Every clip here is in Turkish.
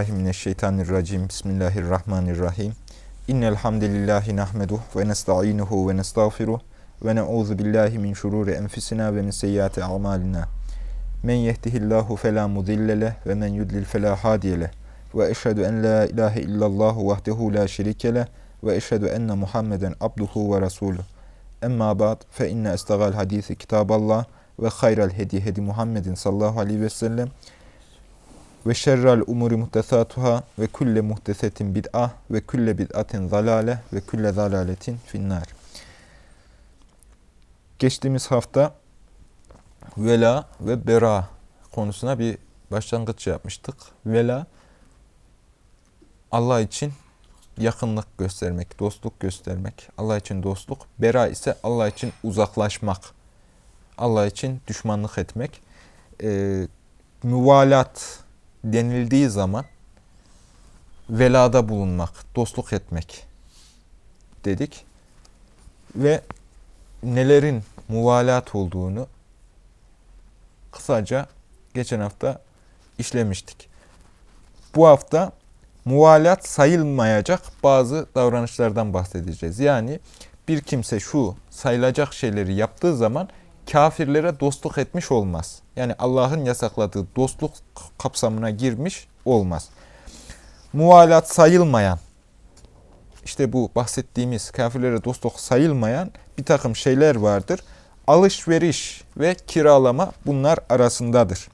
Euzubillahimineşşeytanirracim. Bismillahirrahmanirrahim. İnnel hamdelellahi nahmeduhu ve nestainuhu ve nestağfiruh ve na'udzu billahi min şururi enfusina ve min seyyiati a'malina. Men yehdihillahu fela mudille ve men yudlil fela hadiye. Ve eşhedü en la ilahe illallah vahdehu la şerike ve eşhedü enne Muhammeden abduhu ve resuluh. Emma ba'd fe inne istagal hadisi kitaballah ve hayral hedi hedi Muhammedin sallallahu aleyhi ve sellem ve şerrel umuri muhtesatuhâ ve külle muhtesetin bid'ah ve külle bid'atin zalale ve külle zalaletin finnar. Geçtiğimiz hafta vela ve bera konusuna bir başlangıç yapmıştık. Vela Allah için yakınlık göstermek, dostluk göstermek. Allah için dostluk. Bera ise Allah için uzaklaşmak. Allah için düşmanlık etmek. Ee, müvalat denildiği zaman velada bulunmak, dostluk etmek dedik. Ve nelerin muvalat olduğunu kısaca geçen hafta işlemiştik. Bu hafta muvalat sayılmayacak bazı davranışlardan bahsedeceğiz. Yani bir kimse şu sayılacak şeyleri yaptığı zaman kafirlere dostluk etmiş olmaz. Yani Allah'ın yasakladığı dostluk kapsamına girmiş olmaz. Muvalat sayılmayan, işte bu bahsettiğimiz kafirlere dostluk sayılmayan bir takım şeyler vardır. Alışveriş ve kiralama bunlar arasındadır.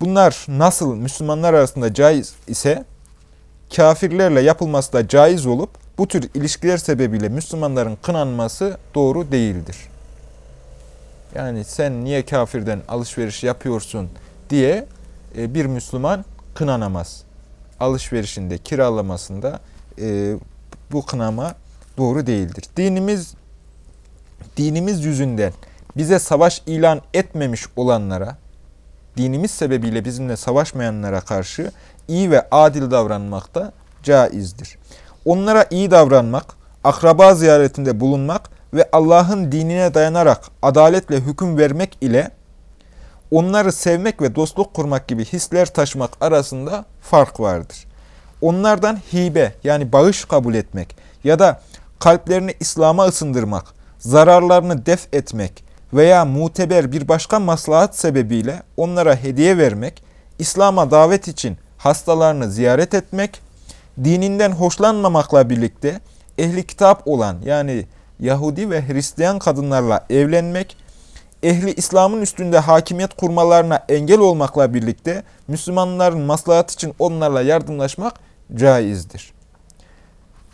Bunlar nasıl Müslümanlar arasında caiz ise kafirlerle yapılması da caiz olup bu tür ilişkiler sebebiyle Müslümanların kınanması doğru değildir. Yani sen niye kafirden alışveriş yapıyorsun diye e, bir Müslüman kınanamaz. Alışverişinde, kiralamasında e, bu kınama doğru değildir. Dinimiz dinimiz yüzünden bize savaş ilan etmemiş olanlara, dinimiz sebebiyle bizimle savaşmayanlara karşı iyi ve adil davranmak da caizdir. Onlara iyi davranmak, akraba ziyaretinde bulunmak ve Allah'ın dinine dayanarak adaletle hüküm vermek ile onları sevmek ve dostluk kurmak gibi hisler taşımak arasında fark vardır. Onlardan hibe yani bağış kabul etmek ya da kalplerini İslam'a ısındırmak, zararlarını def etmek veya muteber bir başka maslahat sebebiyle onlara hediye vermek, İslam'a davet için hastalarını ziyaret etmek, dininden hoşlanmamakla birlikte ehli kitap olan yani Yahudi ve Hristiyan kadınlarla evlenmek, ehli İslam'ın üstünde hakimiyet kurmalarına engel olmakla birlikte Müslümanların maslahat için onlarla yardımlaşmak caizdir.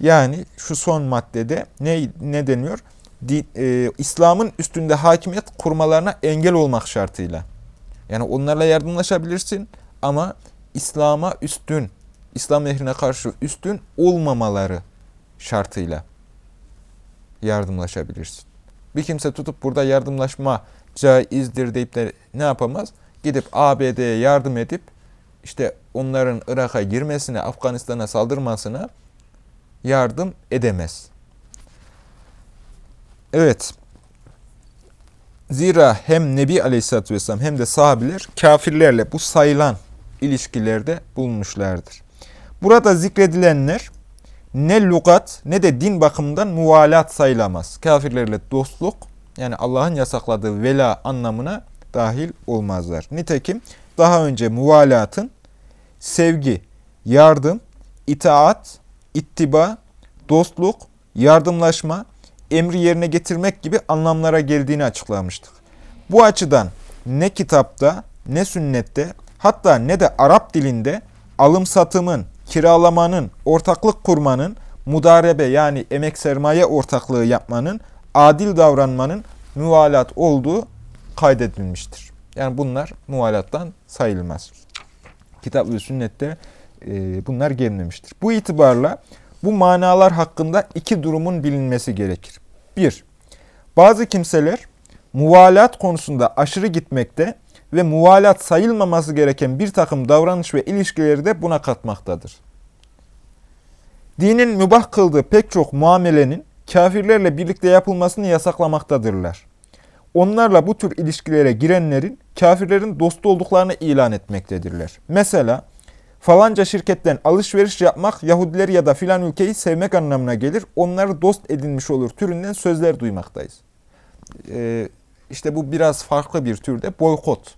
Yani şu son maddede ne, ne deniyor? E, İslam'ın üstünde hakimiyet kurmalarına engel olmak şartıyla. Yani onlarla yardımlaşabilirsin ama İslam'a üstün, İslam ehrine karşı üstün olmamaları şartıyla yardımlaşabilirsin. Bir kimse tutup burada yardımlaşma caizdir deyip de ne yapamaz? Gidip ABD'ye yardım edip işte onların Irak'a girmesine, Afganistan'a saldırmasına yardım edemez. Evet. Zira hem Nebi Aleyhisselatü Vesselam hem de sahabiler kafirlerle bu sayılan ilişkilerde bulunmuşlardır. Burada zikredilenler ne lugat ne de din bakımından muvalat sayılamaz. Kafirlerle dostluk yani Allah'ın yasakladığı vela anlamına dahil olmazlar. Nitekim daha önce muvalatın sevgi, yardım, itaat, ittiba, dostluk, yardımlaşma, emri yerine getirmek gibi anlamlara geldiğini açıklamıştık. Bu açıdan ne kitapta ne sünnette hatta ne de Arap dilinde alım satımın, kiralamanın, ortaklık kurmanın, mudarebe yani emek sermaye ortaklığı yapmanın, adil davranmanın muvalat olduğu kaydedilmiştir. Yani bunlar muvalattan sayılmaz. Kitap ve sünnette e, bunlar gelmemiştir. Bu itibarla bu manalar hakkında iki durumun bilinmesi gerekir. Bir, bazı kimseler muvalat konusunda aşırı gitmekte ve muvalat sayılmaması gereken bir takım davranış ve ilişkileri de buna katmaktadır. Dinin mübah kıldığı pek çok muamelenin kafirlerle birlikte yapılmasını yasaklamaktadırlar. Onlarla bu tür ilişkilere girenlerin kafirlerin dostu olduklarını ilan etmektedirler. Mesela Falanca şirketten alışveriş yapmak Yahudileri ya da filan ülkeyi sevmek anlamına gelir. Onları dost edinmiş olur türünden sözler duymaktayız. Ee, işte bu biraz farklı bir türde boykot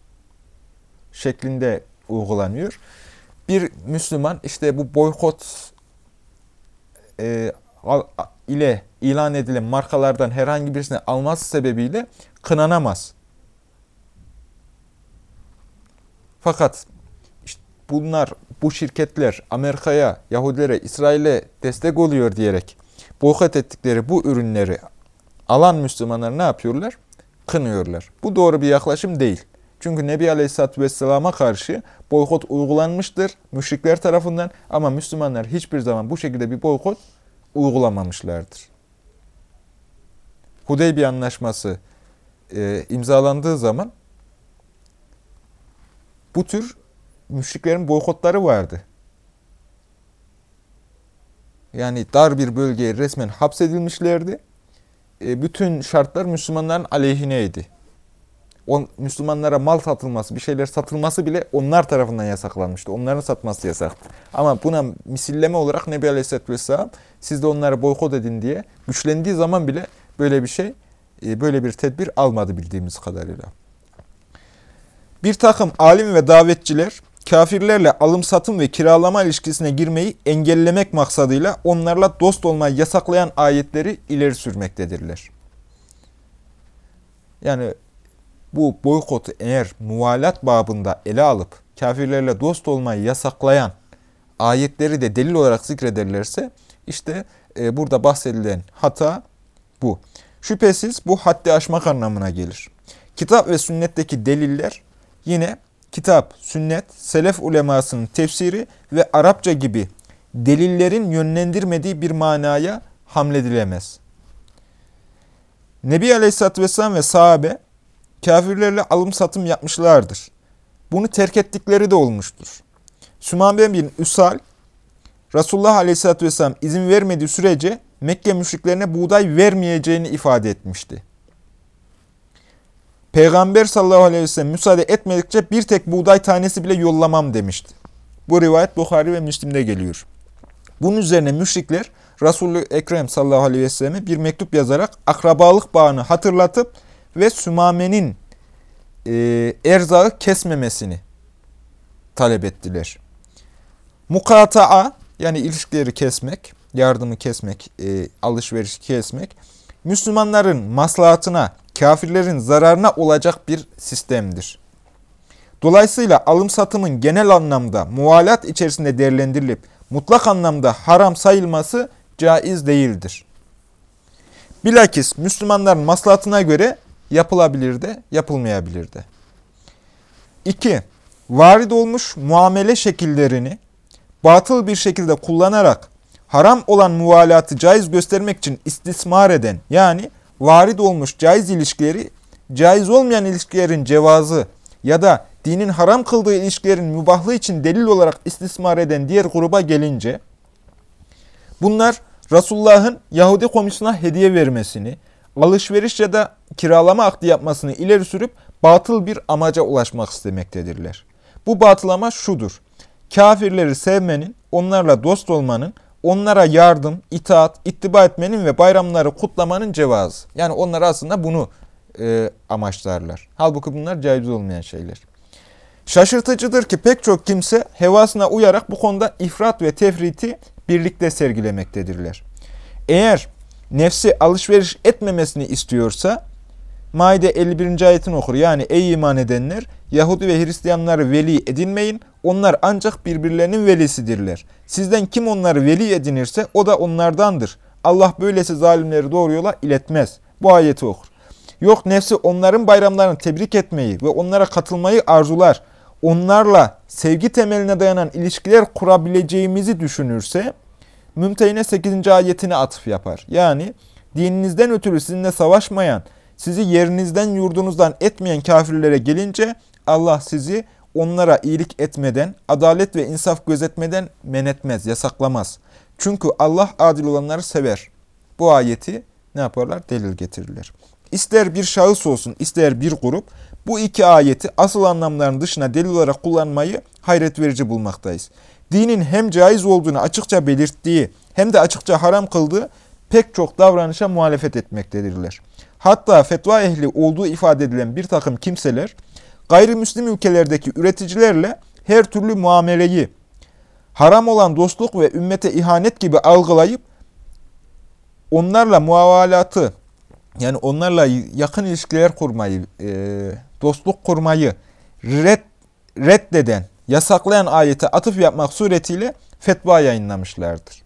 şeklinde uygulanıyor. Bir Müslüman işte bu boykot e, ile ilan edilen markalardan herhangi birisini alması sebebiyle kınanamaz. Fakat işte bunlar, bu şirketler Amerika'ya, Yahudilere, İsrail'e destek oluyor diyerek boykot ettikleri bu ürünleri alan Müslümanlar ne yapıyorlar? Kınıyorlar. Bu doğru bir yaklaşım değil. Çünkü Nebi Aleyhisselatü Vesselam'a karşı boykot uygulanmıştır müşrikler tarafından ama Müslümanlar hiçbir zaman bu şekilde bir boykot uygulamamışlardır. Hudeybiye Anlaşması e, imzalandığı zaman bu tür müşriklerin boykotları vardı. Yani dar bir bölgeye resmen hapsedilmişlerdi. E, bütün şartlar Müslümanların aleyhineydi. O, Müslümanlara mal satılması, bir şeyler satılması bile onlar tarafından yasaklanmıştı. Onların satması yasaktı. Ama buna misilleme olarak Nebi Aleyhisselatü Vesselam siz de onları boykot edin diye güçlendiği zaman bile böyle bir şey, e, böyle bir tedbir almadı bildiğimiz kadarıyla. Bir takım alim ve davetçiler kafirlerle alım satım ve kiralama ilişkisine girmeyi engellemek maksadıyla onlarla dost olmayı yasaklayan ayetleri ileri sürmektedirler. Yani bu boykotu eğer muvalat babında ele alıp kafirlerle dost olmayı yasaklayan ayetleri de delil olarak zikrederlerse işte e, burada bahsedilen hata bu. Şüphesiz bu haddi aşmak anlamına gelir. Kitap ve sünnetteki deliller yine kitap, sünnet, selef ulemasının tefsiri ve Arapça gibi delillerin yönlendirmediği bir manaya hamledilemez. Nebi Aleyhisselatü Vesselam ve sahabe kafirlerle alım satım yapmışlardır. Bunu terk ettikleri de olmuştur. Sümame bin Üsal, Resulullah Aleyhisselatü Vesselam izin vermediği sürece Mekke müşriklerine buğday vermeyeceğini ifade etmişti. Peygamber sallallahu aleyhi ve sellem müsaade etmedikçe bir tek buğday tanesi bile yollamam demişti. Bu rivayet Bukhari ve Müslim'de geliyor. Bunun üzerine müşrikler Resulü Ekrem sallallahu aleyhi ve selleme bir mektup yazarak akrabalık bağını hatırlatıp ve Sümame'nin e, erzağı kesmemesini talep ettiler. Mukata'a yani ilişkileri kesmek, yardımı kesmek, e, alışverişi kesmek, Müslümanların maslahatına, kafirlerin zararına olacak bir sistemdir. Dolayısıyla alım satımın genel anlamda muvalat içerisinde değerlendirilip mutlak anlamda haram sayılması caiz değildir. Bilakis Müslümanların maslahatına göre yapılabilir de, yapılmayabilir de. 2. Varid olmuş muamele şekillerini batıl bir şekilde kullanarak haram olan muvalatı caiz göstermek için istismar eden yani varid olmuş caiz ilişkileri caiz olmayan ilişkilerin cevazı ya da dinin haram kıldığı ilişkilerin mübahlığı için delil olarak istismar eden diğer gruba gelince bunlar Resulullah'ın Yahudi komisyona hediye vermesini, alışveriş ya da kiralama akdi yapmasını ileri sürüp batıl bir amaca ulaşmak istemektedirler. Bu batıl amaç şudur. Kafirleri sevmenin, onlarla dost olmanın, onlara yardım, itaat, ittiba etmenin ve bayramları kutlamanın cevazı. Yani onlar aslında bunu e, amaçlarlar. Halbuki bunlar caiz olmayan şeyler. Şaşırtıcıdır ki pek çok kimse hevasına uyarak bu konuda ifrat ve tefriti birlikte sergilemektedirler. Eğer nefsi alışveriş etmemesini istiyorsa Maide 51. ayetin okur. Yani ey iman edenler Yahudi ve Hristiyanları veli edinmeyin. Onlar ancak birbirlerinin velisidirler. Sizden kim onları veli edinirse o da onlardandır. Allah böylesi zalimleri doğru yola iletmez. Bu ayeti okur. Yok nefsi onların bayramlarını tebrik etmeyi ve onlara katılmayı arzular. Onlarla sevgi temeline dayanan ilişkiler kurabileceğimizi düşünürse Mümtehine 8. ayetine atıf yapar. Yani dininizden ötürü sizinle savaşmayan, sizi yerinizden yurdunuzdan etmeyen kafirlere gelince Allah sizi onlara iyilik etmeden, adalet ve insaf gözetmeden men etmez, yasaklamaz. Çünkü Allah adil olanları sever. Bu ayeti ne yaparlar? Delil getirirler. İster bir şahıs olsun, ister bir grup, bu iki ayeti asıl anlamların dışına delil olarak kullanmayı hayret verici bulmaktayız. Dinin hem caiz olduğunu açıkça belirttiği hem de açıkça haram kıldığı pek çok davranışa muhalefet etmektedirler. Hatta fetva ehli olduğu ifade edilen bir takım kimseler gayrimüslim ülkelerdeki üreticilerle her türlü muameleyi haram olan dostluk ve ümmete ihanet gibi algılayıp onlarla muavalatı yani onlarla yakın ilişkiler kurmayı, e, dostluk kurmayı red, reddeden, yasaklayan ayete atıf yapmak suretiyle fetva yayınlamışlardır.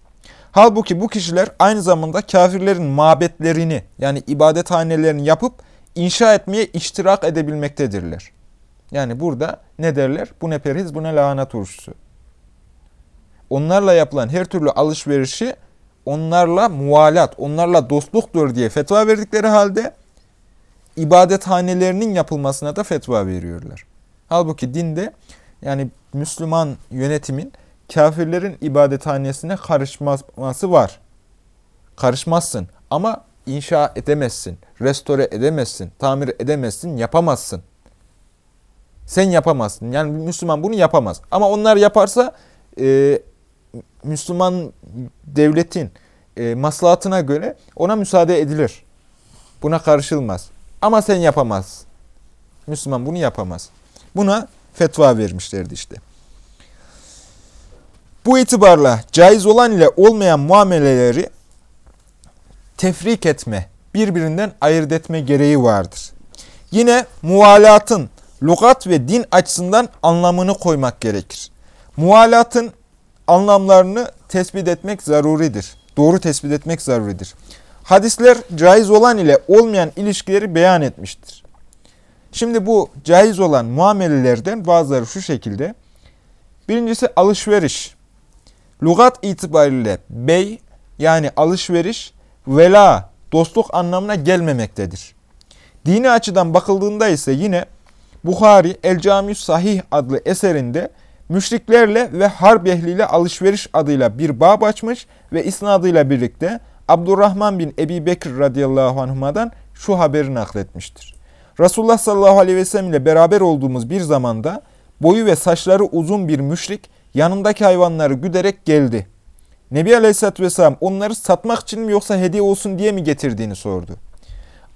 Halbuki bu kişiler aynı zamanda kafirlerin mabetlerini yani ibadethanelerini yapıp inşa etmeye iştirak edebilmektedirler. Yani burada ne derler? Bu ne perhiz, bu ne lahana turşusu. Onlarla yapılan her türlü alışverişi onlarla muvalat, onlarla dostluktur diye fetva verdikleri halde ibadethanelerinin yapılmasına da fetva veriyorlar. Halbuki dinde yani Müslüman yönetimin kafirlerin ibadethanesine karışması var. Karışmazsın ama inşa edemezsin, restore edemezsin, tamir edemezsin, yapamazsın. Sen yapamazsın. Yani Müslüman bunu yapamaz. Ama onlar yaparsa e, Müslüman devletin e, maslahatına göre ona müsaade edilir. Buna karışılmaz. Ama sen yapamaz. Müslüman bunu yapamaz. Buna fetva vermişlerdi işte. Bu itibarla caiz olan ile olmayan muameleleri tefrik etme, birbirinden ayırt etme gereği vardır. Yine muvalatın lugat ve din açısından anlamını koymak gerekir. Muvalatın anlamlarını tespit etmek zaruridir. Doğru tespit etmek zaruridir. Hadisler caiz olan ile olmayan ilişkileri beyan etmiştir. Şimdi bu caiz olan muamelelerden bazıları şu şekilde. Birincisi alışveriş. Lugat itibariyle bey yani alışveriş, vela, dostluk anlamına gelmemektedir. Dini açıdan bakıldığında ise yine Bukhari El Cami Sahih adlı eserinde müşriklerle ve harp ehliyle alışveriş adıyla bir bab açmış ve isnadıyla birlikte Abdurrahman bin Ebi Bekir radıyallahu anhuma'dan şu haberi nakletmiştir. Resulullah sallallahu aleyhi ve sellem ile beraber olduğumuz bir zamanda boyu ve saçları uzun bir müşrik yanındaki hayvanları güderek geldi. Nebi aleyhisselatü vesselam onları satmak için mi yoksa hediye olsun diye mi getirdiğini sordu.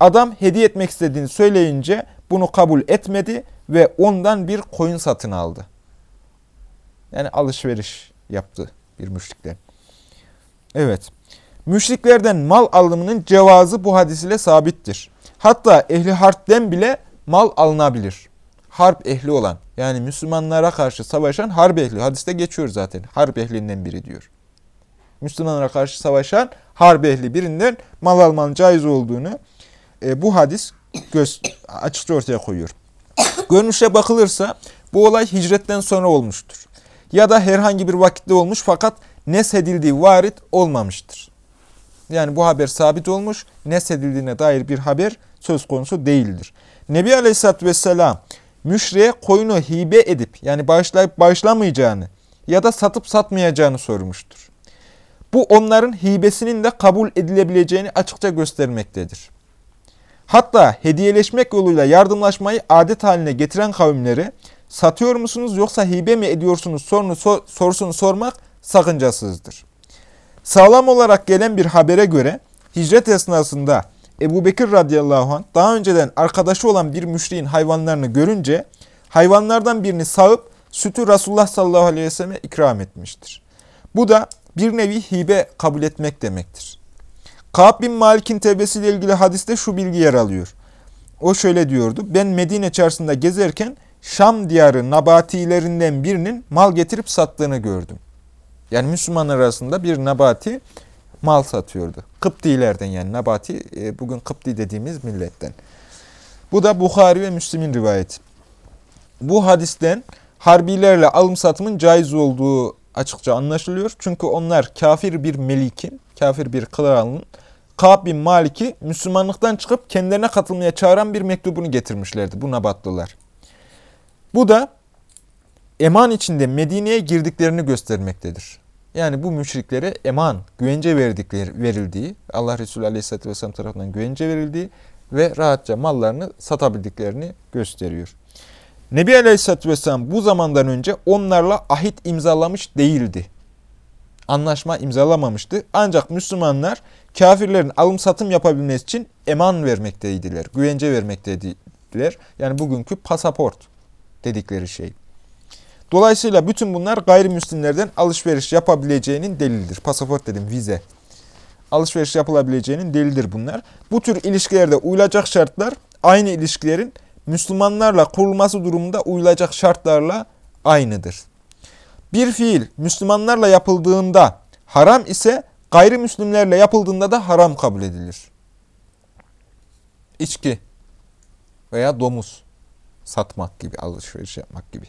Adam hediye etmek istediğini söyleyince bunu kabul etmedi ve ondan bir koyun satın aldı. Yani alışveriş yaptı bir müşrikler. Evet. Müşriklerden mal alımının cevazı bu hadis ile sabittir. Hatta ehli harpten bile mal alınabilir. Harp ehli olan yani Müslümanlara karşı savaşan harp ehli. Hadiste geçiyor zaten. Harp ehlinden biri diyor. Müslümanlara karşı savaşan harp ehli birinden mal almanın caiz olduğunu e, bu hadis göz, açıkça ortaya koyuyor. Görünüşe bakılırsa bu olay hicretten sonra olmuştur. Ya da herhangi bir vakitte olmuş fakat nesedildiği varit olmamıştır. Yani bu haber sabit olmuş, nesedildiğine dair bir haber söz konusu değildir. Nebi Aleyhisselatü Vesselam müşriye koyunu hibe edip yani bağışlayıp bağışlamayacağını ya da satıp satmayacağını sormuştur. Bu onların hibesinin de kabul edilebileceğini açıkça göstermektedir. Hatta hediyeleşmek yoluyla yardımlaşmayı adet haline getiren kavimlere satıyor musunuz yoksa hibe mi ediyorsunuz sorunu, sor, sorusunu sormak sakıncasızdır. Sağlam olarak gelen bir habere göre hicret esnasında Ebu Bekir radıyallahu anh daha önceden arkadaşı olan bir müşriğin hayvanlarını görünce hayvanlardan birini sağıp sütü Resulullah sallallahu aleyhi ve selleme ikram etmiştir. Bu da bir nevi hibe kabul etmek demektir. Ka'b bin Malik'in tevbesiyle ilgili hadiste şu bilgi yer alıyor. O şöyle diyordu. Ben Medine çarşısında gezerken Şam diyarı nabatilerinden birinin mal getirip sattığını gördüm. Yani Müslümanlar arasında bir nabati mal satıyordu. Kıptilerden yani nabati e, bugün Kıpti dediğimiz milletten. Bu da Bukhari ve Müslim'in rivayeti. Bu hadisten harbilerle alım satımın caiz olduğu açıkça anlaşılıyor. Çünkü onlar kafir bir melikin, kafir bir kralın Ka'b bin Malik'i Müslümanlıktan çıkıp kendilerine katılmaya çağıran bir mektubunu getirmişlerdi bu Nabatlılar. Bu da eman içinde Medine'ye girdiklerini göstermektedir. Yani bu müşriklere eman, güvence verdikleri, verildiği, Allah Resulü Aleyhisselatü Vesselam tarafından güvence verildiği ve rahatça mallarını satabildiklerini gösteriyor. Nebi Aleyhisselatü Vesselam bu zamandan önce onlarla ahit imzalamış değildi. Anlaşma imzalamamıştı. Ancak Müslümanlar kafirlerin alım satım yapabilmesi için eman vermekteydiler, güvence vermekteydiler. Yani bugünkü pasaport dedikleri şey. Dolayısıyla bütün bunlar gayrimüslimlerden alışveriş yapabileceğinin delildir. Pasaport dedim, vize. Alışveriş yapılabileceğinin delildir bunlar. Bu tür ilişkilerde uyulacak şartlar aynı ilişkilerin Müslümanlarla kurulması durumunda uyulacak şartlarla aynıdır. Bir fiil Müslümanlarla yapıldığında haram ise gayrimüslimlerle yapıldığında da haram kabul edilir. İçki veya domuz satmak gibi, alışveriş yapmak gibi.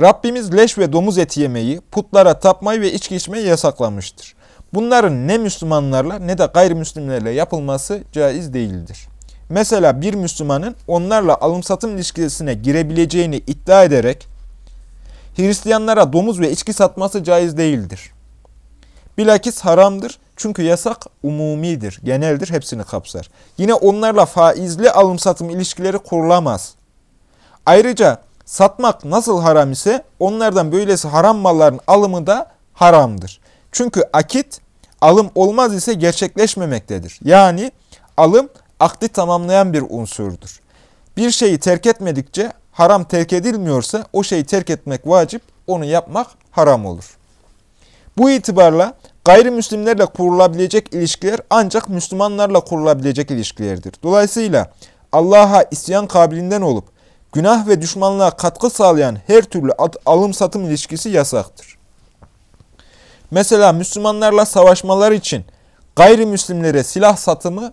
Rabbimiz leş ve domuz eti yemeyi, putlara tapmayı ve içki içmeyi yasaklamıştır. Bunların ne Müslümanlarla ne de gayrimüslimlerle yapılması caiz değildir. Mesela bir Müslümanın onlarla alım-satım ilişkisine girebileceğini iddia ederek Hristiyanlara domuz ve içki satması caiz değildir. Bilakis haramdır çünkü yasak umumidir, geneldir, hepsini kapsar. Yine onlarla faizli alım-satım ilişkileri kurulamaz. Ayrıca satmak nasıl haram ise onlardan böylesi haram malların alımı da haramdır. Çünkü akit alım olmaz ise gerçekleşmemektedir. Yani alım akdi tamamlayan bir unsurdur. Bir şeyi terk etmedikçe haram terk edilmiyorsa o şeyi terk etmek vacip, onu yapmak haram olur. Bu itibarla gayrimüslimlerle kurulabilecek ilişkiler ancak Müslümanlarla kurulabilecek ilişkilerdir. Dolayısıyla Allah'a isyan kabilinden olup günah ve düşmanlığa katkı sağlayan her türlü alım-satım ilişkisi yasaktır. Mesela Müslümanlarla savaşmalar için gayrimüslimlere silah satımı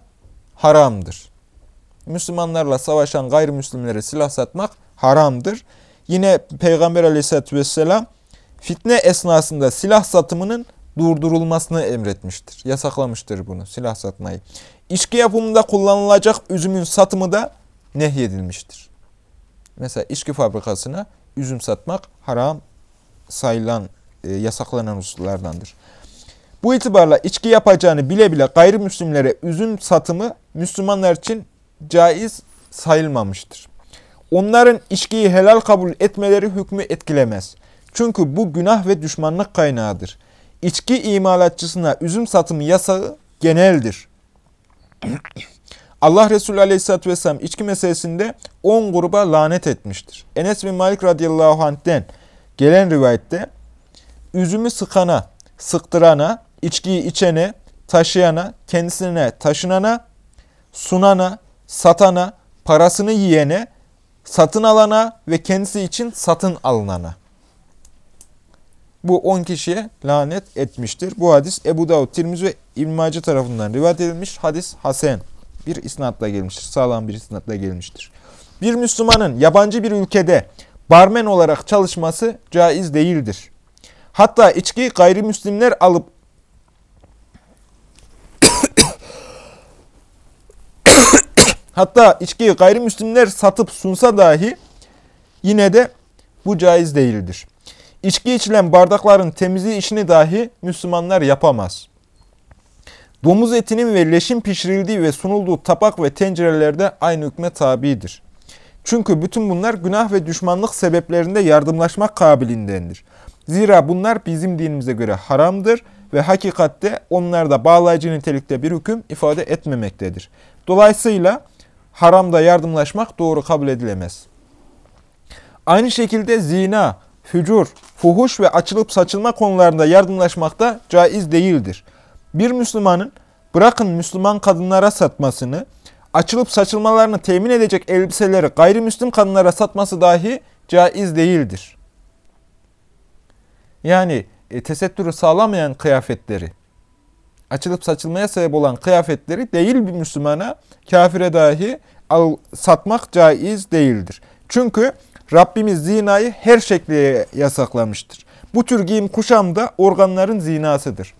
haramdır. Müslümanlarla savaşan gayrimüslimlere silah satmak haramdır. Yine Peygamber aleyhissalatü vesselam fitne esnasında silah satımının durdurulmasını emretmiştir. Yasaklamıştır bunu, silah satmayı. İçki yapımında kullanılacak üzümün satımı da nehyedilmiştir. Mesela içki fabrikasına üzüm satmak haram sayılan, e, yasaklanan hususlardandır. Bu itibarla içki yapacağını bile bile gayrimüslimlere üzüm satımı Müslümanlar için caiz sayılmamıştır. Onların içkiyi helal kabul etmeleri hükmü etkilemez. Çünkü bu günah ve düşmanlık kaynağıdır. İçki imalatçısına üzüm satımı yasağı geneldir. Allah Resulü Aleyhisselatü Vesselam içki meselesinde 10 gruba lanet etmiştir. Enes bin Malik radıyallahu anh'den gelen rivayette üzümü sıkana, sıktırana, içkiyi içene, taşıyana, kendisine taşınana, sunana, satana, parasını yiyene, satın alana ve kendisi için satın alınana. Bu 10 kişiye lanet etmiştir. Bu hadis Ebu Davud, Tirmizi ve İbn Mace tarafından rivayet edilmiş. Hadis Hasen bir isnatla gelmiştir. Sağlam bir isnatla gelmiştir. Bir Müslümanın yabancı bir ülkede barmen olarak çalışması caiz değildir. Hatta içki gayrimüslimler alıp Hatta içkiyi gayrimüslimler satıp sunsa dahi yine de bu caiz değildir. İçki içilen bardakların temizliği işini dahi Müslümanlar yapamaz. Domuz etinin ve leşin pişirildiği ve sunulduğu tapak ve tencerelerde aynı hükme tabidir. Çünkü bütün bunlar günah ve düşmanlık sebeplerinde yardımlaşmak kabilindendir. Zira bunlar bizim dinimize göre haramdır ve hakikatte onlarda bağlayıcı nitelikte bir hüküm ifade etmemektedir. Dolayısıyla haramda yardımlaşmak doğru kabul edilemez. Aynı şekilde zina, fücur, fuhuş ve açılıp saçılma konularında yardımlaşmak da caiz değildir. Bir Müslümanın bırakın Müslüman kadınlara satmasını, açılıp saçılmalarını temin edecek elbiseleri gayrimüslim kadınlara satması dahi caiz değildir. Yani e, tesettürü sağlamayan kıyafetleri, açılıp saçılmaya sebep olan kıyafetleri değil bir Müslümana, kafire dahi al, satmak caiz değildir. Çünkü Rabbimiz zinayı her şekliyle yasaklamıştır. Bu tür giyim kuşam da organların zinasıdır.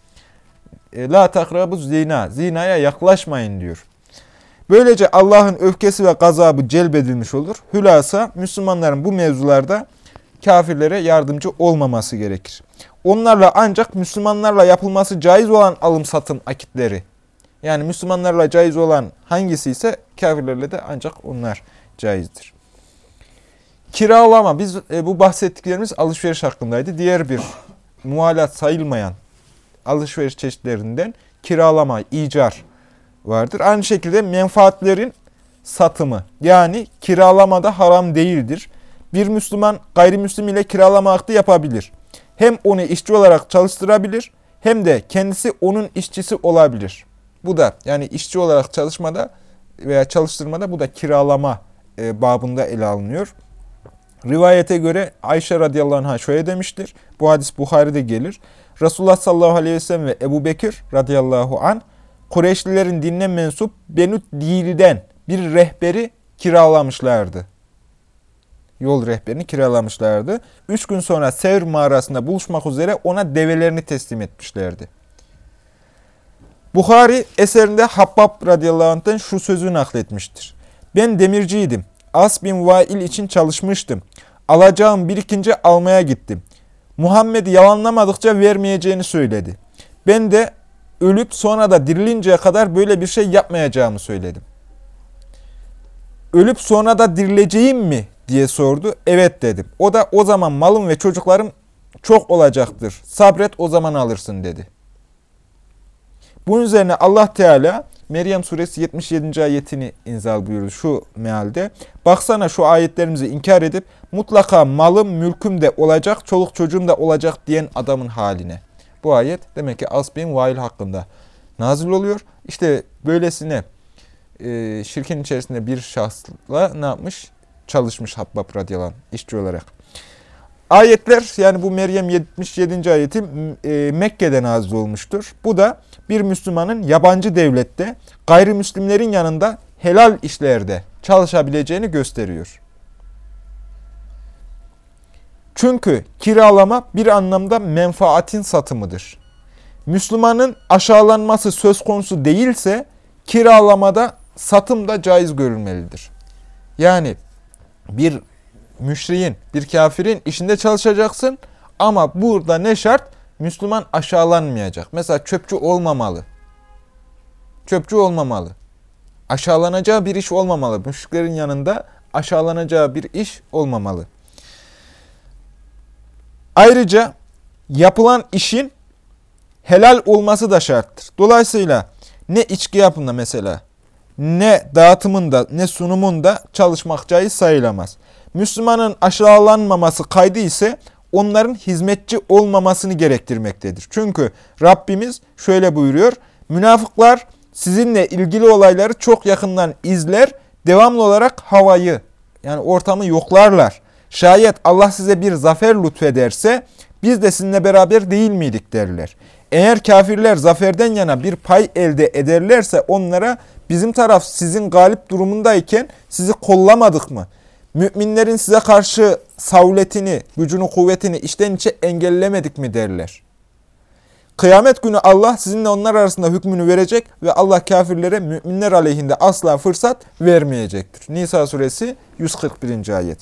E, La takrabu zina, zinaya yaklaşmayın diyor. Böylece Allah'ın öfkesi ve gazabı celbedilmiş olur. Hülasa Müslümanların bu mevzularda kafirlere yardımcı olmaması gerekir. Onlarla ancak Müslümanlarla yapılması caiz olan alım satım akitleri. Yani Müslümanlarla caiz olan hangisi ise kafirlerle de ancak onlar caizdir. kiralama, biz e, bu bahsettiklerimiz alışveriş hakkındaydı. Diğer bir muhalat sayılmayan alışveriş çeşitlerinden kiralama, icar vardır. Aynı şekilde menfaatlerin satımı yani kiralama da haram değildir. Bir Müslüman gayrimüslim ile kiralama akdi yapabilir. Hem onu işçi olarak çalıştırabilir hem de kendisi onun işçisi olabilir. Bu da yani işçi olarak çalışmada veya çalıştırmada bu da kiralama e, babında ele alınıyor. Rivayete göre Ayşe radıyallahu anh'a şöyle demiştir. Bu hadis Buhari'de gelir. Resulullah sallallahu aleyhi ve sellem ve Ebu Bekir radıyallahu an Kureyşlilerin dinine mensup Benut Dili'den bir rehberi kiralamışlardı. Yol rehberini kiralamışlardı. Üç gün sonra Sevr mağarasında buluşmak üzere ona develerini teslim etmişlerdi. Bukhari eserinde Habbab radıyallahu anh'ten şu sözü nakletmiştir. Ben demirciydim. As bin Vail için çalışmıştım. Alacağım birikince almaya gittim. Muhammed'i yalanlamadıkça vermeyeceğini söyledi. Ben de ölüp sonra da dirilinceye kadar böyle bir şey yapmayacağımı söyledim. Ölüp sonra da dirileceğim mi diye sordu. Evet dedim. O da o zaman malım ve çocuklarım çok olacaktır. Sabret o zaman alırsın dedi. Bunun üzerine Allah Teala Meryem suresi 77. ayetini inzal buyurdu şu mealde. Baksana şu ayetlerimizi inkar edip mutlaka malım mülküm de olacak, çoluk çocuğum da olacak diyen adamın haline. Bu ayet demek ki As bin Vail hakkında nazil oluyor. İşte böylesine e, şirkin içerisinde bir şahsla ne yapmış? Çalışmış Habbab radıyallahu işçi olarak. Ayetler yani bu Meryem 77. ayeti e, Mekke'de nazil olmuştur. Bu da bir Müslümanın yabancı devlette gayrimüslimlerin yanında helal işlerde çalışabileceğini gösteriyor. Çünkü kiralama bir anlamda menfaatin satımıdır. Müslümanın aşağılanması söz konusu değilse kiralamada satım da caiz görülmelidir. Yani bir müşriğin, bir kafirin işinde çalışacaksın ama burada ne şart? Müslüman aşağılanmayacak. Mesela çöpçü olmamalı. Çöpçü olmamalı. Aşağılanacağı bir iş olmamalı. Müşriklerin yanında aşağılanacağı bir iş olmamalı. Ayrıca yapılan işin helal olması da şarttır. Dolayısıyla ne içki yapında mesela, ne dağıtımında, ne sunumunda çalışmak caiz sayılamaz. Müslümanın aşağılanmaması kaydı ise onların hizmetçi olmamasını gerektirmektedir. Çünkü Rabbimiz şöyle buyuruyor. Münafıklar sizinle ilgili olayları çok yakından izler, devamlı olarak havayı yani ortamı yoklarlar. Şayet Allah size bir zafer lütfederse biz de sizinle beraber değil miydik derler. Eğer kafirler zaferden yana bir pay elde ederlerse onlara bizim taraf sizin galip durumundayken sizi kollamadık mı? Müminlerin size karşı savletini, gücünü, kuvvetini içten içe engellemedik mi derler. Kıyamet günü Allah sizinle onlar arasında hükmünü verecek ve Allah kafirlere müminler aleyhinde asla fırsat vermeyecektir. Nisa suresi 141. ayet.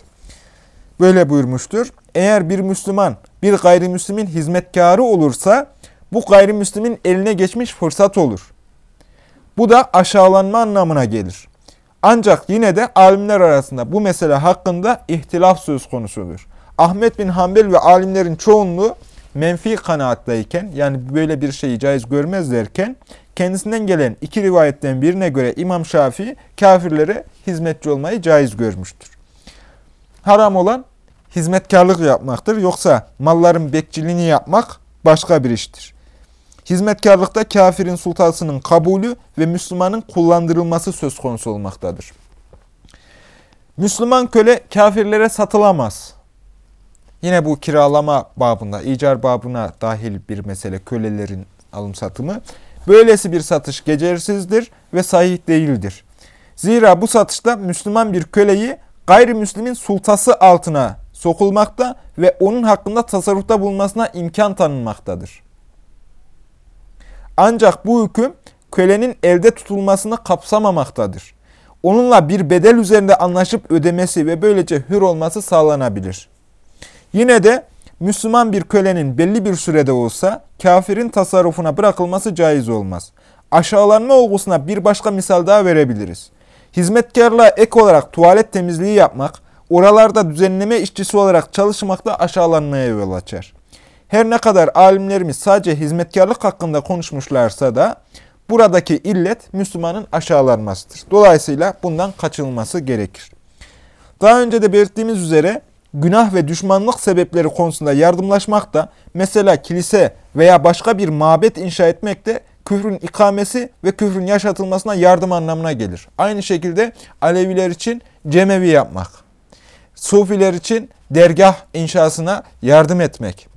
Böyle buyurmuştur. Eğer bir Müslüman bir gayrimüslimin hizmetkarı olursa bu gayrimüslimin eline geçmiş fırsat olur. Bu da aşağılanma anlamına gelir. Ancak yine de alimler arasında bu mesele hakkında ihtilaf söz konusudur. Ahmet bin Hanbel ve alimlerin çoğunluğu menfi kanaattayken yani böyle bir şeyi caiz görmezlerken kendisinden gelen iki rivayetten birine göre İmam Şafii kafirlere hizmetçi olmayı caiz görmüştür. Haram olan hizmetkarlık yapmaktır. Yoksa malların bekçiliğini yapmak başka bir iştir. Hizmetkarlıkta kafirin sultasının kabulü ve Müslümanın kullandırılması söz konusu olmaktadır. Müslüman köle kafirlere satılamaz. Yine bu kiralama babında, icar babına dahil bir mesele kölelerin alım satımı. Böylesi bir satış gecersizdir ve sahih değildir. Zira bu satışta Müslüman bir köleyi gayrimüslimin sultası altına sokulmakta ve onun hakkında tasarrufta bulunmasına imkan tanınmaktadır. Ancak bu hüküm kölenin elde tutulmasını kapsamamaktadır. Onunla bir bedel üzerinde anlaşıp ödemesi ve böylece hür olması sağlanabilir. Yine de Müslüman bir kölenin belli bir sürede olsa kafirin tasarrufuna bırakılması caiz olmaz. Aşağılanma olgusuna bir başka misal daha verebiliriz. Hizmetkarlığa ek olarak tuvalet temizliği yapmak, oralarda düzenleme işçisi olarak çalışmak da aşağılanmaya yol açar. Her ne kadar alimlerimiz sadece hizmetkarlık hakkında konuşmuşlarsa da buradaki illet Müslümanın aşağılanmasıdır. Dolayısıyla bundan kaçınılması gerekir. Daha önce de belirttiğimiz üzere günah ve düşmanlık sebepleri konusunda yardımlaşmak da mesela kilise veya başka bir mabet inşa etmek de küfrün ikamesi ve küfrün yaşatılmasına yardım anlamına gelir. Aynı şekilde Aleviler için cemevi yapmak, Sufiler için dergah inşasına yardım etmek,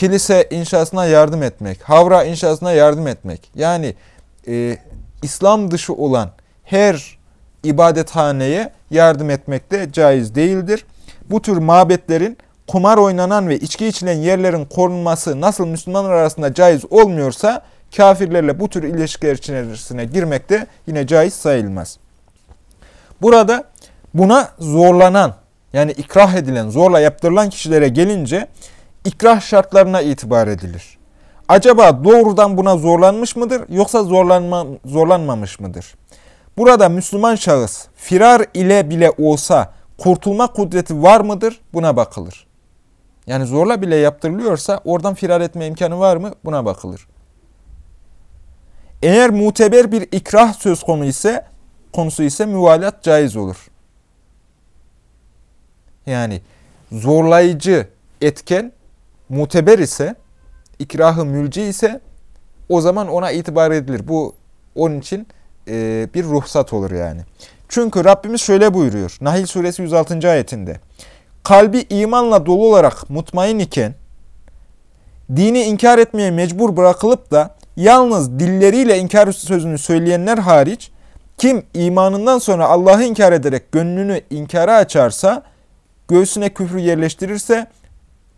kilise inşasına yardım etmek, havra inşasına yardım etmek. Yani e, İslam dışı olan her ibadethaneye yardım etmek de caiz değildir. Bu tür mabetlerin kumar oynanan ve içki içilen yerlerin korunması nasıl Müslümanlar arasında caiz olmuyorsa kafirlerle bu tür ilişkiler içerisine girmek de yine caiz sayılmaz. Burada buna zorlanan yani ikrah edilen, zorla yaptırılan kişilere gelince ikrah şartlarına itibar edilir. Acaba doğrudan buna zorlanmış mıdır yoksa zorlanma, zorlanmamış mıdır? Burada Müslüman şahıs firar ile bile olsa kurtulma kudreti var mıdır? Buna bakılır. Yani zorla bile yaptırılıyorsa oradan firar etme imkanı var mı? Buna bakılır. Eğer muteber bir ikrah söz konu ise konusu ise müvalat caiz olur. Yani zorlayıcı etken muteber ise, ikrahı mülci ise o zaman ona itibar edilir. Bu onun için e, bir ruhsat olur yani. Çünkü Rabbimiz şöyle buyuruyor. Nahil suresi 106. ayetinde. Kalbi imanla dolu olarak mutmain iken, dini inkar etmeye mecbur bırakılıp da yalnız dilleriyle inkar sözünü söyleyenler hariç, kim imanından sonra Allah'ı inkar ederek gönlünü inkara açarsa, göğsüne küfrü yerleştirirse,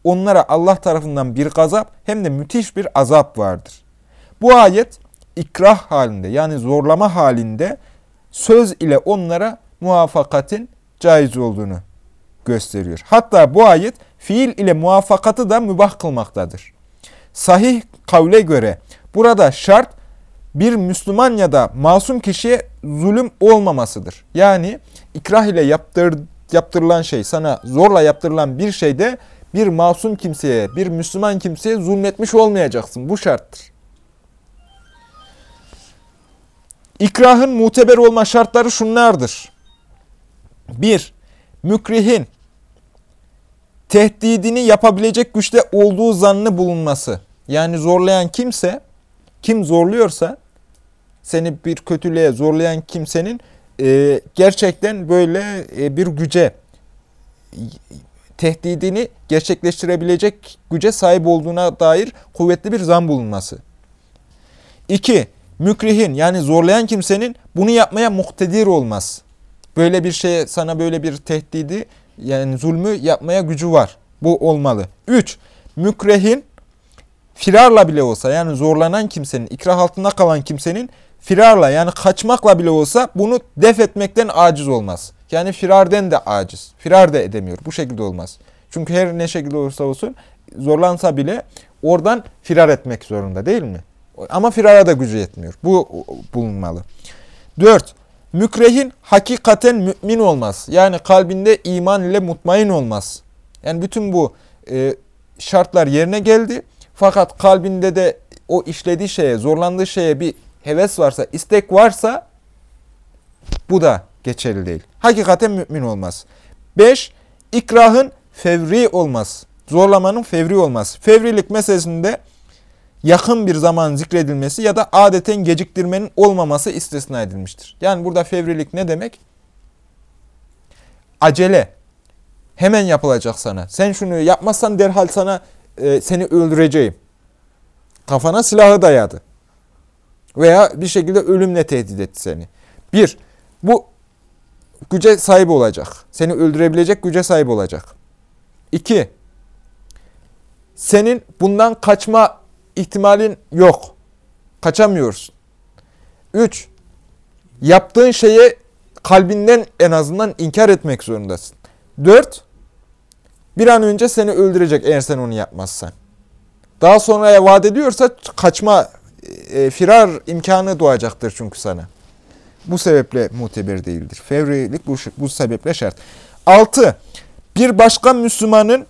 onlara Allah tarafından bir gazap hem de müthiş bir azap vardır. Bu ayet ikrah halinde yani zorlama halinde söz ile onlara muvaffakatin caiz olduğunu gösteriyor. Hatta bu ayet fiil ile muvaffakatı da mübah kılmaktadır. Sahih kavle göre burada şart bir Müslüman ya da masum kişiye zulüm olmamasıdır. Yani ikrah ile yaptır, yaptırılan şey, sana zorla yaptırılan bir şeyde bir masum kimseye, bir Müslüman kimseye zulmetmiş olmayacaksın. Bu şarttır. İkrahın muteber olma şartları şunlardır. 1. Mükrihin tehdidini yapabilecek güçte olduğu zannı bulunması. Yani zorlayan kimse, kim zorluyorsa, seni bir kötülüğe zorlayan kimsenin e, gerçekten böyle e, bir güce, tehdidini gerçekleştirebilecek güce sahip olduğuna dair kuvvetli bir zan bulunması. 2. Mükrihin yani zorlayan kimsenin bunu yapmaya muhtedir olmaz. Böyle bir şeye sana böyle bir tehdidi yani zulmü yapmaya gücü var. Bu olmalı. 3. Mükrehin firarla bile olsa yani zorlanan kimsenin, ikrah altında kalan kimsenin firarla yani kaçmakla bile olsa bunu def etmekten aciz olmaz. Yani firarden de aciz. Firar da edemiyor. Bu şekilde olmaz. Çünkü her ne şekilde olursa olsun zorlansa bile oradan firar etmek zorunda değil mi? Ama firara da gücü yetmiyor. Bu bulunmalı. 4. Mükrehin hakikaten mümin olmaz. Yani kalbinde iman ile mutmain olmaz. Yani bütün bu e, şartlar yerine geldi. Fakat kalbinde de o işlediği şeye, zorlandığı şeye bir heves varsa, istek varsa bu da geçerli değil. Hakikaten mümin olmaz. 5. İkrahın fevri olmaz. Zorlamanın fevri olmaz. Fevrilik meselesinde yakın bir zaman zikredilmesi ya da adeten geciktirmenin olmaması istisna edilmiştir. Yani burada fevrilik ne demek? Acele. Hemen yapılacak sana. Sen şunu yapmazsan derhal sana e, seni öldüreceğim. Kafana silahı dayadı. Veya bir şekilde ölümle tehdit etti seni. Bir, bu güce sahip olacak. Seni öldürebilecek güce sahip olacak. İki, senin bundan kaçma ihtimalin yok. Kaçamıyorsun. Üç, yaptığın şeye kalbinden en azından inkar etmek zorundasın. Dört, bir an önce seni öldürecek eğer sen onu yapmazsan. Daha sonraya vaat ediyorsa kaçma, e, firar imkanı doğacaktır çünkü sana. Bu sebeple muteber değildir. Fevrilik bu, bu sebeple şart. 6. Bir başka Müslümanın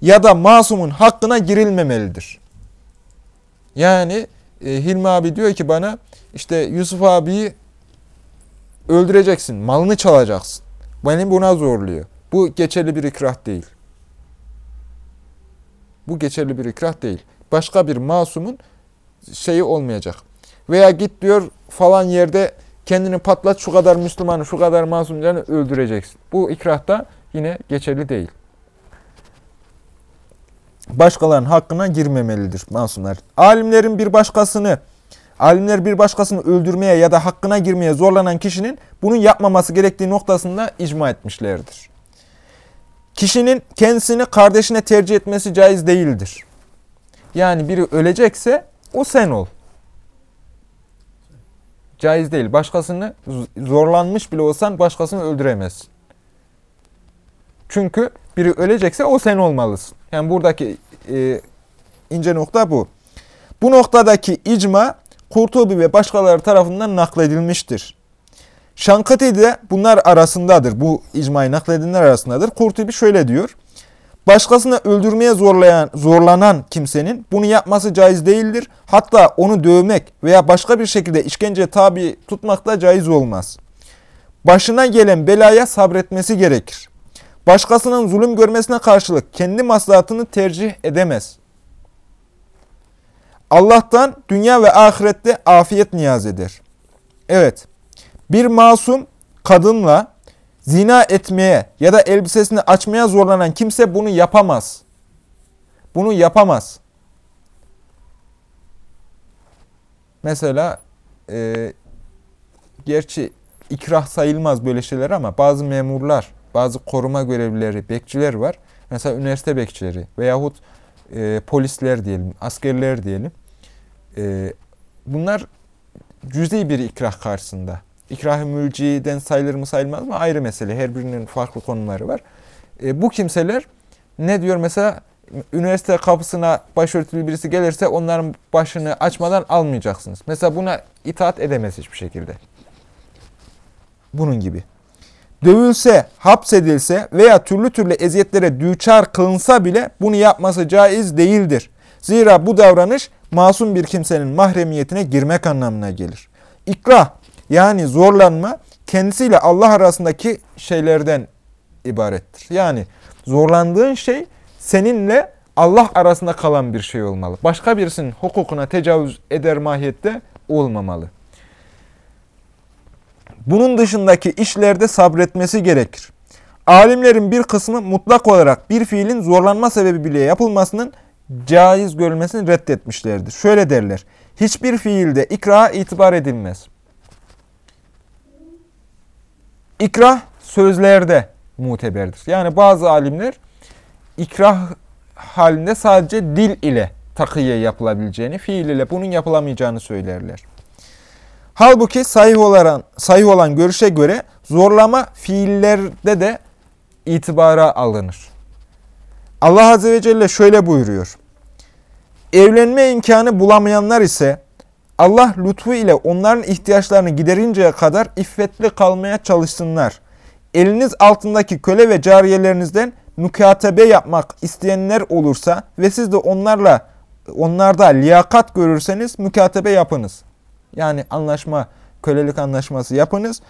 ya da masumun hakkına girilmemelidir. Yani e, Hilmi abi diyor ki bana işte Yusuf abiyi öldüreceksin, malını çalacaksın. Beni buna zorluyor. Bu geçerli bir ikrah değil. Bu geçerli bir ikrah değil. Başka bir masumun şeyi olmayacak. Veya git diyor falan yerde kendini patlat şu kadar Müslümanı, şu kadar masumlarını öldüreceksin. Bu ikrahta yine geçerli değil. Başkalarının hakkına girmemelidir masumlar. Alimlerin bir başkasını, alimler bir başkasını öldürmeye ya da hakkına girmeye zorlanan kişinin bunu yapmaması gerektiği noktasında icma etmişlerdir. Kişinin kendisini kardeşine tercih etmesi caiz değildir. Yani biri ölecekse o sen ol. Caiz değil. Başkasını zorlanmış bile olsan başkasını öldüremezsin. Çünkü biri ölecekse o sen olmalısın. Yani buradaki e, ince nokta bu. Bu noktadaki icma Kurtubi ve başkaları tarafından nakledilmiştir. Şankati de bunlar arasındadır. Bu icmayı nakledenler arasındadır. Kurtubi şöyle diyor. Başkasını öldürmeye zorlayan, zorlanan kimsenin bunu yapması caiz değildir. Hatta onu dövmek veya başka bir şekilde işkence tabi tutmak da caiz olmaz. Başına gelen belaya sabretmesi gerekir. Başkasının zulüm görmesine karşılık kendi maslahatını tercih edemez. Allah'tan dünya ve ahirette afiyet niyaz eder. Evet, bir masum kadınla zina etmeye ya da elbisesini açmaya zorlanan kimse bunu yapamaz. Bunu yapamaz. Mesela e, gerçi ikrah sayılmaz böyle şeyler ama bazı memurlar, bazı koruma görevlileri, bekçiler var. Mesela üniversite bekçileri veyahut e, polisler diyelim, askerler diyelim. E, bunlar cüzi bir ikrah karşısında. İkrah-ı mülciden sayılır mı sayılmaz mı ayrı mesele. Her birinin farklı konuları var. E, bu kimseler ne diyor mesela üniversite kapısına başörtülü birisi gelirse onların başını açmadan almayacaksınız. Mesela buna itaat edemez hiçbir şekilde. Bunun gibi. Dövülse, hapsedilse veya türlü türlü eziyetlere düçar kılınsa bile bunu yapması caiz değildir. Zira bu davranış masum bir kimsenin mahremiyetine girmek anlamına gelir. İkrah yani zorlanma kendisiyle Allah arasındaki şeylerden ibarettir. Yani zorlandığın şey seninle Allah arasında kalan bir şey olmalı. Başka birisinin hukukuna tecavüz eder mahiyette olmamalı. Bunun dışındaki işlerde sabretmesi gerekir. Alimlerin bir kısmı mutlak olarak bir fiilin zorlanma sebebi bile yapılmasının caiz görülmesini reddetmişlerdir. Şöyle derler. Hiçbir fiilde ikraha itibar edilmez. İkrah sözlerde muteberdir. Yani bazı alimler ikrah halinde sadece dil ile takiye yapılabileceğini, fiil ile bunun yapılamayacağını söylerler. Halbuki sahih olan, sahih olan görüşe göre zorlama fiillerde de itibara alınır. Allah Azze ve Celle şöyle buyuruyor. Evlenme imkanı bulamayanlar ise Allah lütfu ile onların ihtiyaçlarını giderinceye kadar iffetli kalmaya çalışsınlar. Eliniz altındaki köle ve cariyelerinizden mükatebe yapmak isteyenler olursa ve siz de onlarla onlarda liyakat görürseniz mükatebe yapınız. Yani anlaşma, kölelik anlaşması yapınız.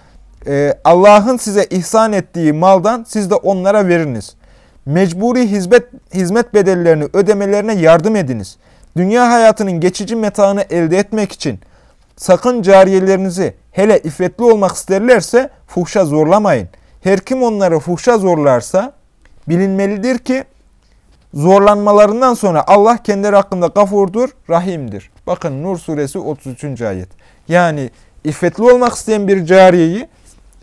Ee, Allah'ın size ihsan ettiği maldan siz de onlara veriniz. Mecburi hizmet, hizmet bedellerini ödemelerine yardım ediniz. Dünya hayatının geçici metağını elde etmek için sakın cariyelerinizi hele iffetli olmak isterlerse fuhşa zorlamayın. Her kim onları fuhşa zorlarsa bilinmelidir ki zorlanmalarından sonra Allah kendileri hakkında gafurdur, rahimdir. Bakın Nur suresi 33. ayet. Yani iffetli olmak isteyen bir cariyeyi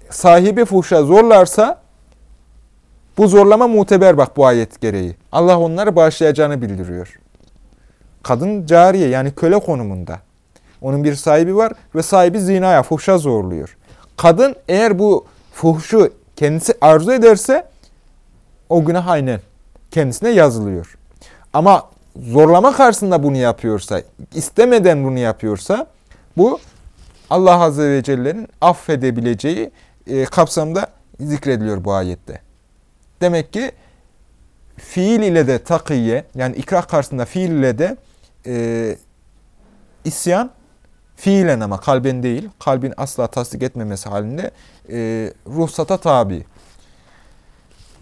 sahibi fuhşa zorlarsa bu zorlama muteber bak bu ayet gereği. Allah onları bağışlayacağını bildiriyor. Kadın cariye yani köle konumunda. Onun bir sahibi var ve sahibi zinaya, fuhşa zorluyor. Kadın eğer bu fuhşu kendisi arzu ederse o günah aynen kendisine yazılıyor. Ama zorlama karşısında bunu yapıyorsa, istemeden bunu yapıyorsa bu Allah Azze ve Celle'nin affedebileceği e, kapsamda zikrediliyor bu ayette. Demek ki fiil ile de takiye yani ikrah karşısında fiil ile de e, isyan fiilen ama kalben değil, kalbin asla tasdik etmemesi halinde e, ruhsata tabi.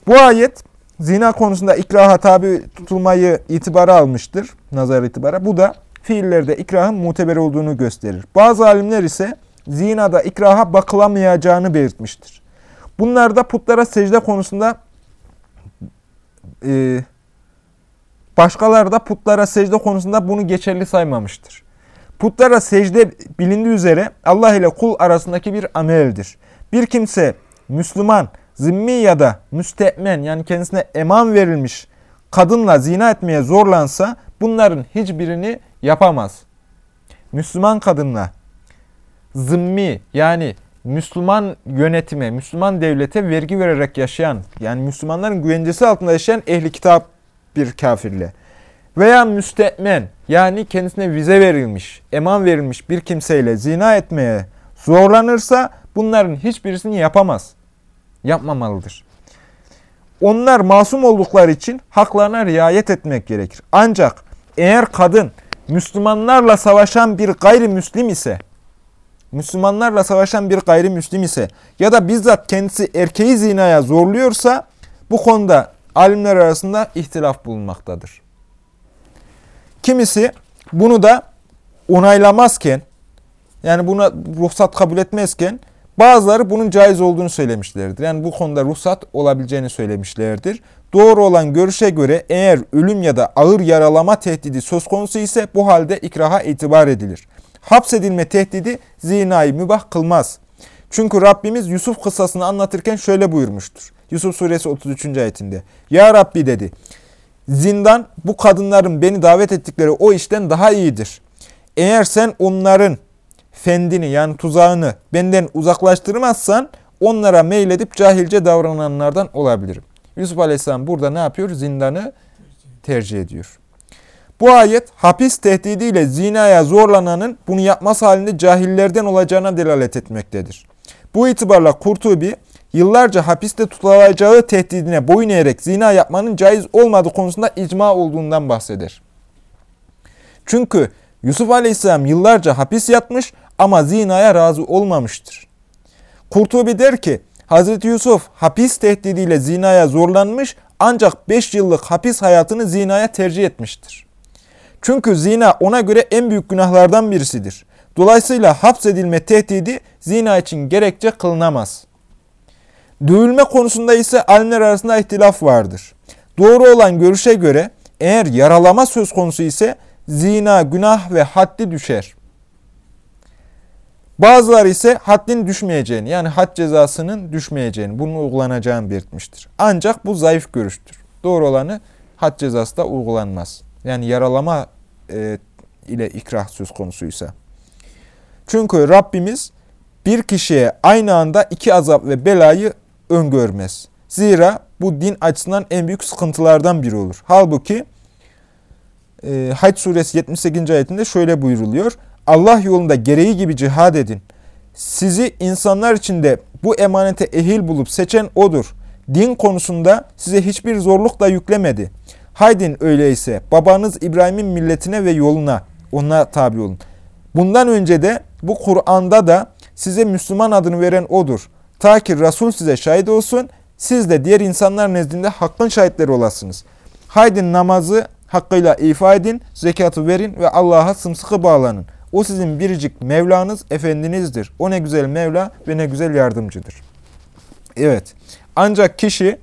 Bu ayet zina konusunda ikraha tabi tutulmayı itibara almıştır, nazar itibara. Bu da fiillerde ikrahın muteber olduğunu gösterir. Bazı alimler ise zinada ikraha bakılamayacağını belirtmiştir. Bunlar da putlara secde konusunda e, başkaları da putlara secde konusunda bunu geçerli saymamıştır. Putlara secde bilindiği üzere Allah ile kul arasındaki bir ameldir. Bir kimse Müslüman, zimmi ya da müstemen yani kendisine eman verilmiş kadınla zina etmeye zorlansa bunların hiçbirini yapamaz. Müslüman kadınla zimmi yani Müslüman yönetime, Müslüman devlete vergi vererek yaşayan, yani Müslümanların güvencesi altında yaşayan ehli kitap bir kafirle veya müstemen yani kendisine vize verilmiş, eman verilmiş bir kimseyle zina etmeye zorlanırsa bunların hiçbirisini yapamaz. Yapmamalıdır. Onlar masum oldukları için haklarına riayet etmek gerekir. Ancak eğer kadın Müslümanlarla savaşan bir gayrimüslim ise, Müslümanlarla savaşan bir gayrimüslim ise ya da bizzat kendisi erkeği zinaya zorluyorsa bu konuda alimler arasında ihtilaf bulunmaktadır. Kimisi bunu da onaylamazken yani buna ruhsat kabul etmezken bazıları bunun caiz olduğunu söylemişlerdir. Yani bu konuda ruhsat olabileceğini söylemişlerdir. Doğru olan görüşe göre eğer ölüm ya da ağır yaralama tehdidi söz konusu ise bu halde ikraha itibar edilir. Hapsedilme tehdidi zinayı mübah kılmaz. Çünkü Rabbimiz Yusuf kıssasını anlatırken şöyle buyurmuştur. Yusuf suresi 33. ayetinde. Ya Rabbi dedi, zindan bu kadınların beni davet ettikleri o işten daha iyidir. Eğer sen onların fendini yani tuzağını benden uzaklaştırmazsan onlara meyledip cahilce davrananlardan olabilirim. Yusuf Aleyhisselam burada ne yapıyor? Zindanı tercih ediyor. Bu ayet hapis tehdidiyle zinaya zorlananın bunu yapması halinde cahillerden olacağına delalet etmektedir. Bu itibarla Kurtubi yıllarca hapiste tutulacağı tehdidine boyun eğerek zina yapmanın caiz olmadığı konusunda icma olduğundan bahseder. Çünkü Yusuf Aleyhisselam yıllarca hapis yatmış ama zinaya razı olmamıştır. Kurtubi der ki, Hazreti Yusuf hapis tehdidiyle zinaya zorlanmış ancak 5 yıllık hapis hayatını zinaya tercih etmiştir. Çünkü zina ona göre en büyük günahlardan birisidir. Dolayısıyla hapsedilme tehdidi zina için gerekçe kılınamaz. Dövülme konusunda ise alimler arasında ihtilaf vardır. Doğru olan görüşe göre eğer yaralama söz konusu ise zina, günah ve haddi düşer. Bazıları ise haddin düşmeyeceğini yani had cezasının düşmeyeceğini, bunun uygulanacağını belirtmiştir. Ancak bu zayıf görüştür. Doğru olanı had cezası da uygulanmaz. Yani yaralama e, ile ikrah söz konusuysa. Çünkü Rabbimiz bir kişiye aynı anda iki azap ve belayı öngörmez. Zira bu din açısından en büyük sıkıntılardan biri olur. Halbuki e, Hac suresi 78. ayetinde şöyle buyruluyor. Allah yolunda gereği gibi cihad edin. Sizi insanlar içinde bu emanete ehil bulup seçen O'dur. Din konusunda size hiçbir zorluk da yüklemedi. Haydin öyleyse babanız İbrahim'in milletine ve yoluna, ona tabi olun. Bundan önce de bu Kur'an'da da size Müslüman adını veren O'dur. Ta ki Resul size şahit olsun, siz de diğer insanlar nezdinde hakkın şahitleri olasınız. Haydin namazı hakkıyla ifa edin, zekatı verin ve Allah'a sımsıkı bağlanın. O sizin biricik Mevlanız, Efendinizdir. O ne güzel Mevla ve ne güzel yardımcıdır. Evet, ancak kişi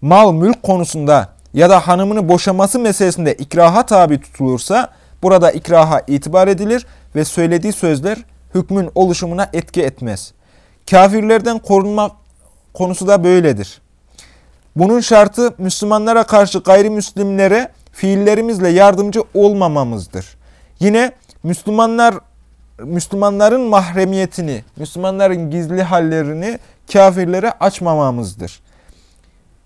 mal, mülk konusunda ya da hanımını boşaması meselesinde ikraha tabi tutulursa, burada ikraha itibar edilir ve söylediği sözler hükmün oluşumuna etki etmez. Kafirlerden korunma konusu da böyledir. Bunun şartı Müslümanlara karşı gayrimüslimlere fiillerimizle yardımcı olmamamızdır. Yine Müslümanlar Müslümanların mahremiyetini, Müslümanların gizli hallerini kafirlere açmamamızdır.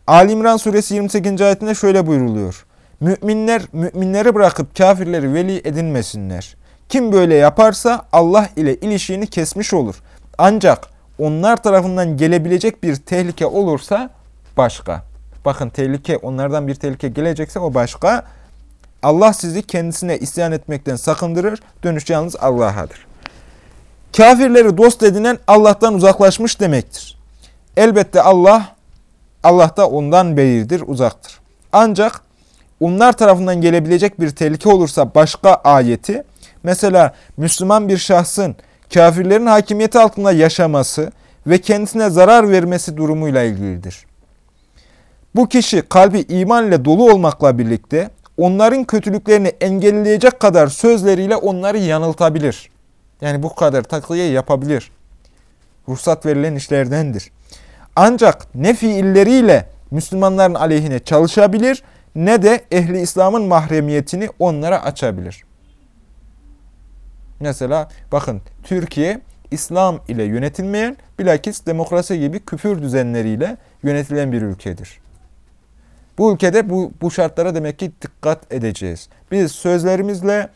Ali İmran suresi 28. ayetinde şöyle buyruluyor. Müminler müminleri bırakıp kafirleri veli edinmesinler. Kim böyle yaparsa Allah ile ilişiğini kesmiş olur. Ancak onlar tarafından gelebilecek bir tehlike olursa başka. Bakın tehlike onlardan bir tehlike gelecekse o başka. Allah sizi kendisine isyan etmekten sakındırır. Dönüş yalnız Allah'adır. Kafirleri dost edinen Allah'tan uzaklaşmış demektir. Elbette Allah, Allah da ondan beyirdir, uzaktır. Ancak onlar tarafından gelebilecek bir tehlike olursa başka ayeti, mesela Müslüman bir şahsın kafirlerin hakimiyeti altında yaşaması ve kendisine zarar vermesi durumuyla ilgilidir. Bu kişi kalbi iman ile dolu olmakla birlikte onların kötülüklerini engelleyecek kadar sözleriyle onları yanıltabilir. Yani bu kadar takliye yapabilir. Ruhsat verilen işlerdendir. Ancak ne fiilleriyle Müslümanların aleyhine çalışabilir ne de ehli İslam'ın mahremiyetini onlara açabilir. Mesela bakın Türkiye İslam ile yönetilmeyen bilakis demokrasi gibi küfür düzenleriyle yönetilen bir ülkedir. Bu ülkede bu, bu şartlara demek ki dikkat edeceğiz. Biz sözlerimizle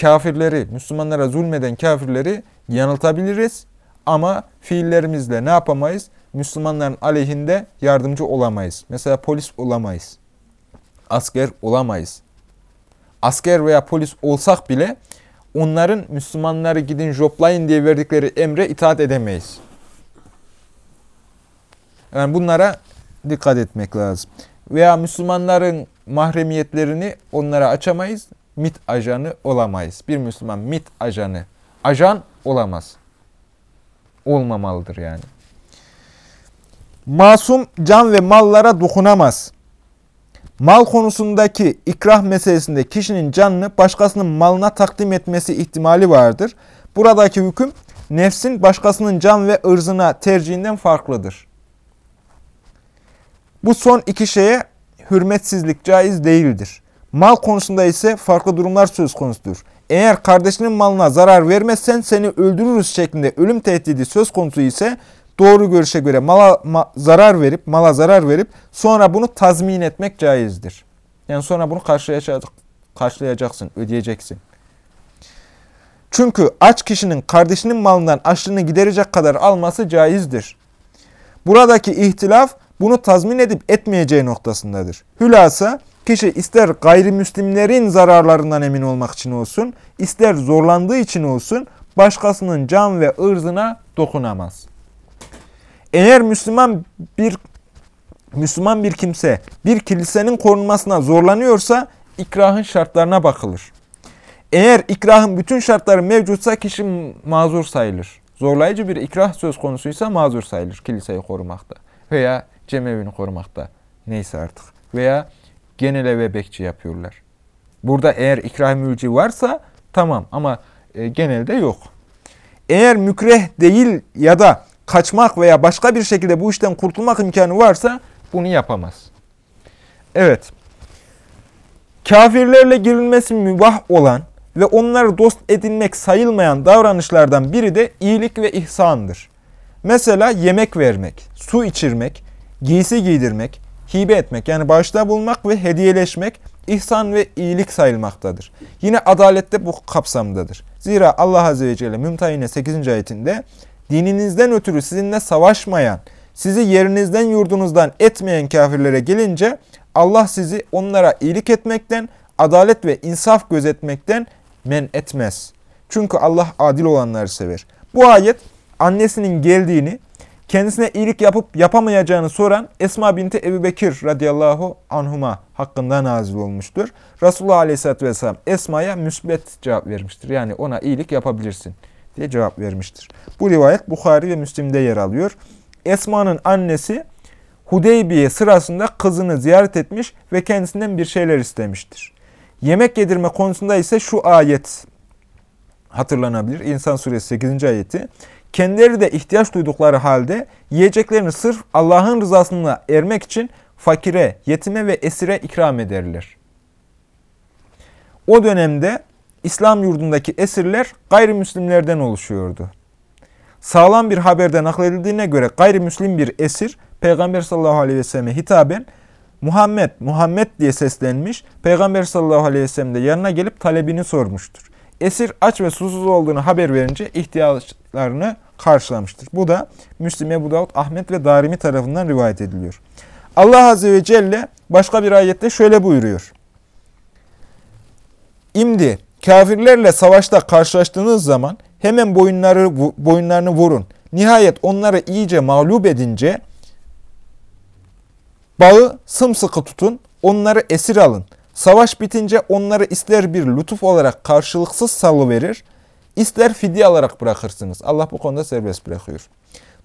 kafirleri, Müslümanlara zulmeden kafirleri yanıltabiliriz ama fiillerimizle ne yapamayız? Müslümanların aleyhinde yardımcı olamayız. Mesela polis olamayız. Asker olamayız. Asker veya polis olsak bile onların Müslümanları gidin joplayın diye verdikleri emre itaat edemeyiz. Yani bunlara dikkat etmek lazım. Veya Müslümanların mahremiyetlerini onlara açamayız. MIT ajanı olamayız. Bir Müslüman MIT ajanı, ajan olamaz. Olmamalıdır yani. Masum can ve mallara dokunamaz. Mal konusundaki ikrah meselesinde kişinin canını başkasının malına takdim etmesi ihtimali vardır. Buradaki hüküm nefsin başkasının can ve ırzına tercihinden farklıdır. Bu son iki şeye hürmetsizlik caiz değildir. Mal konusunda ise farklı durumlar söz konusudur. Eğer kardeşinin malına zarar vermezsen seni öldürürüz şeklinde ölüm tehdidi söz konusu ise doğru görüşe göre mala ma, zarar verip mala zarar verip sonra bunu tazmin etmek caizdir. Yani sonra bunu karşılayacak, karşılayacaksın, ödeyeceksin. Çünkü aç kişinin kardeşinin malından açlığını giderecek kadar alması caizdir. Buradaki ihtilaf bunu tazmin edip etmeyeceği noktasındadır. Hülasa kişi ister gayrimüslimlerin zararlarından emin olmak için olsun, ister zorlandığı için olsun başkasının can ve ırzına dokunamaz. Eğer Müslüman bir Müslüman bir kimse bir kilisenin korunmasına zorlanıyorsa ikrahın şartlarına bakılır. Eğer ikrahın bütün şartları mevcutsa kişi mazur sayılır. Zorlayıcı bir ikrah söz konusuysa mazur sayılır kiliseyi korumakta veya cemevini korumakta. Neyse artık. Veya genel eve bekçi yapıyorlar. Burada eğer ikrah mülci varsa tamam ama e, genelde yok. Eğer mükreh değil ya da kaçmak veya başka bir şekilde bu işten kurtulmak imkanı varsa bunu yapamaz. Evet. Kafirlerle girilmesi mübah olan ve onları dost edinmek sayılmayan davranışlardan biri de iyilik ve ihsandır. Mesela yemek vermek, su içirmek, giysi giydirmek, hibe etmek yani bağışta bulmak ve hediyeleşmek ihsan ve iyilik sayılmaktadır. Yine adalette bu kapsamdadır. Zira Allah Azze ve Celle Mümtehine 8. ayetinde dininizden ötürü sizinle savaşmayan, sizi yerinizden yurdunuzdan etmeyen kafirlere gelince Allah sizi onlara iyilik etmekten, adalet ve insaf gözetmekten men etmez. Çünkü Allah adil olanları sever. Bu ayet annesinin geldiğini, kendisine iyilik yapıp yapamayacağını soran Esma binti Ebu Bekir radıyallahu anhuma hakkında nazil olmuştur. Resulullah aleyhisselatü vesselam Esma'ya müsbet cevap vermiştir. Yani ona iyilik yapabilirsin diye cevap vermiştir. Bu rivayet Bukhari ve Müslim'de yer alıyor. Esma'nın annesi Hudeybiye sırasında kızını ziyaret etmiş ve kendisinden bir şeyler istemiştir. Yemek yedirme konusunda ise şu ayet hatırlanabilir. İnsan suresi 8. ayeti. Kendileri de ihtiyaç duydukları halde yiyeceklerini sırf Allah'ın rızasına ermek için fakire, yetime ve esire ikram ederler. O dönemde İslam yurdundaki esirler gayrimüslimlerden oluşuyordu. Sağlam bir haberde nakledildiğine göre gayrimüslim bir esir Peygamber sallallahu aleyhi ve selleme hitaben Muhammed, Muhammed diye seslenmiş. Peygamber sallallahu aleyhi ve sellem de yanına gelip talebini sormuştur. esir aç ve susuz olduğunu haber verince ihtiyaçlarını karşılamıştır. Bu da Müslim, Ebu Davud, Ahmet ve Darimi tarafından rivayet ediliyor. Allah Azze ve Celle başka bir ayette şöyle buyuruyor. İmdi kafirlerle savaşta karşılaştığınız zaman hemen boyunları, boyunlarını vurun. Nihayet onları iyice mağlup edince bağı sımsıkı tutun, onları esir alın. Savaş bitince onları ister bir lütuf olarak karşılıksız salıverir, ister fidye alarak bırakırsınız. Allah bu konuda serbest bırakıyor.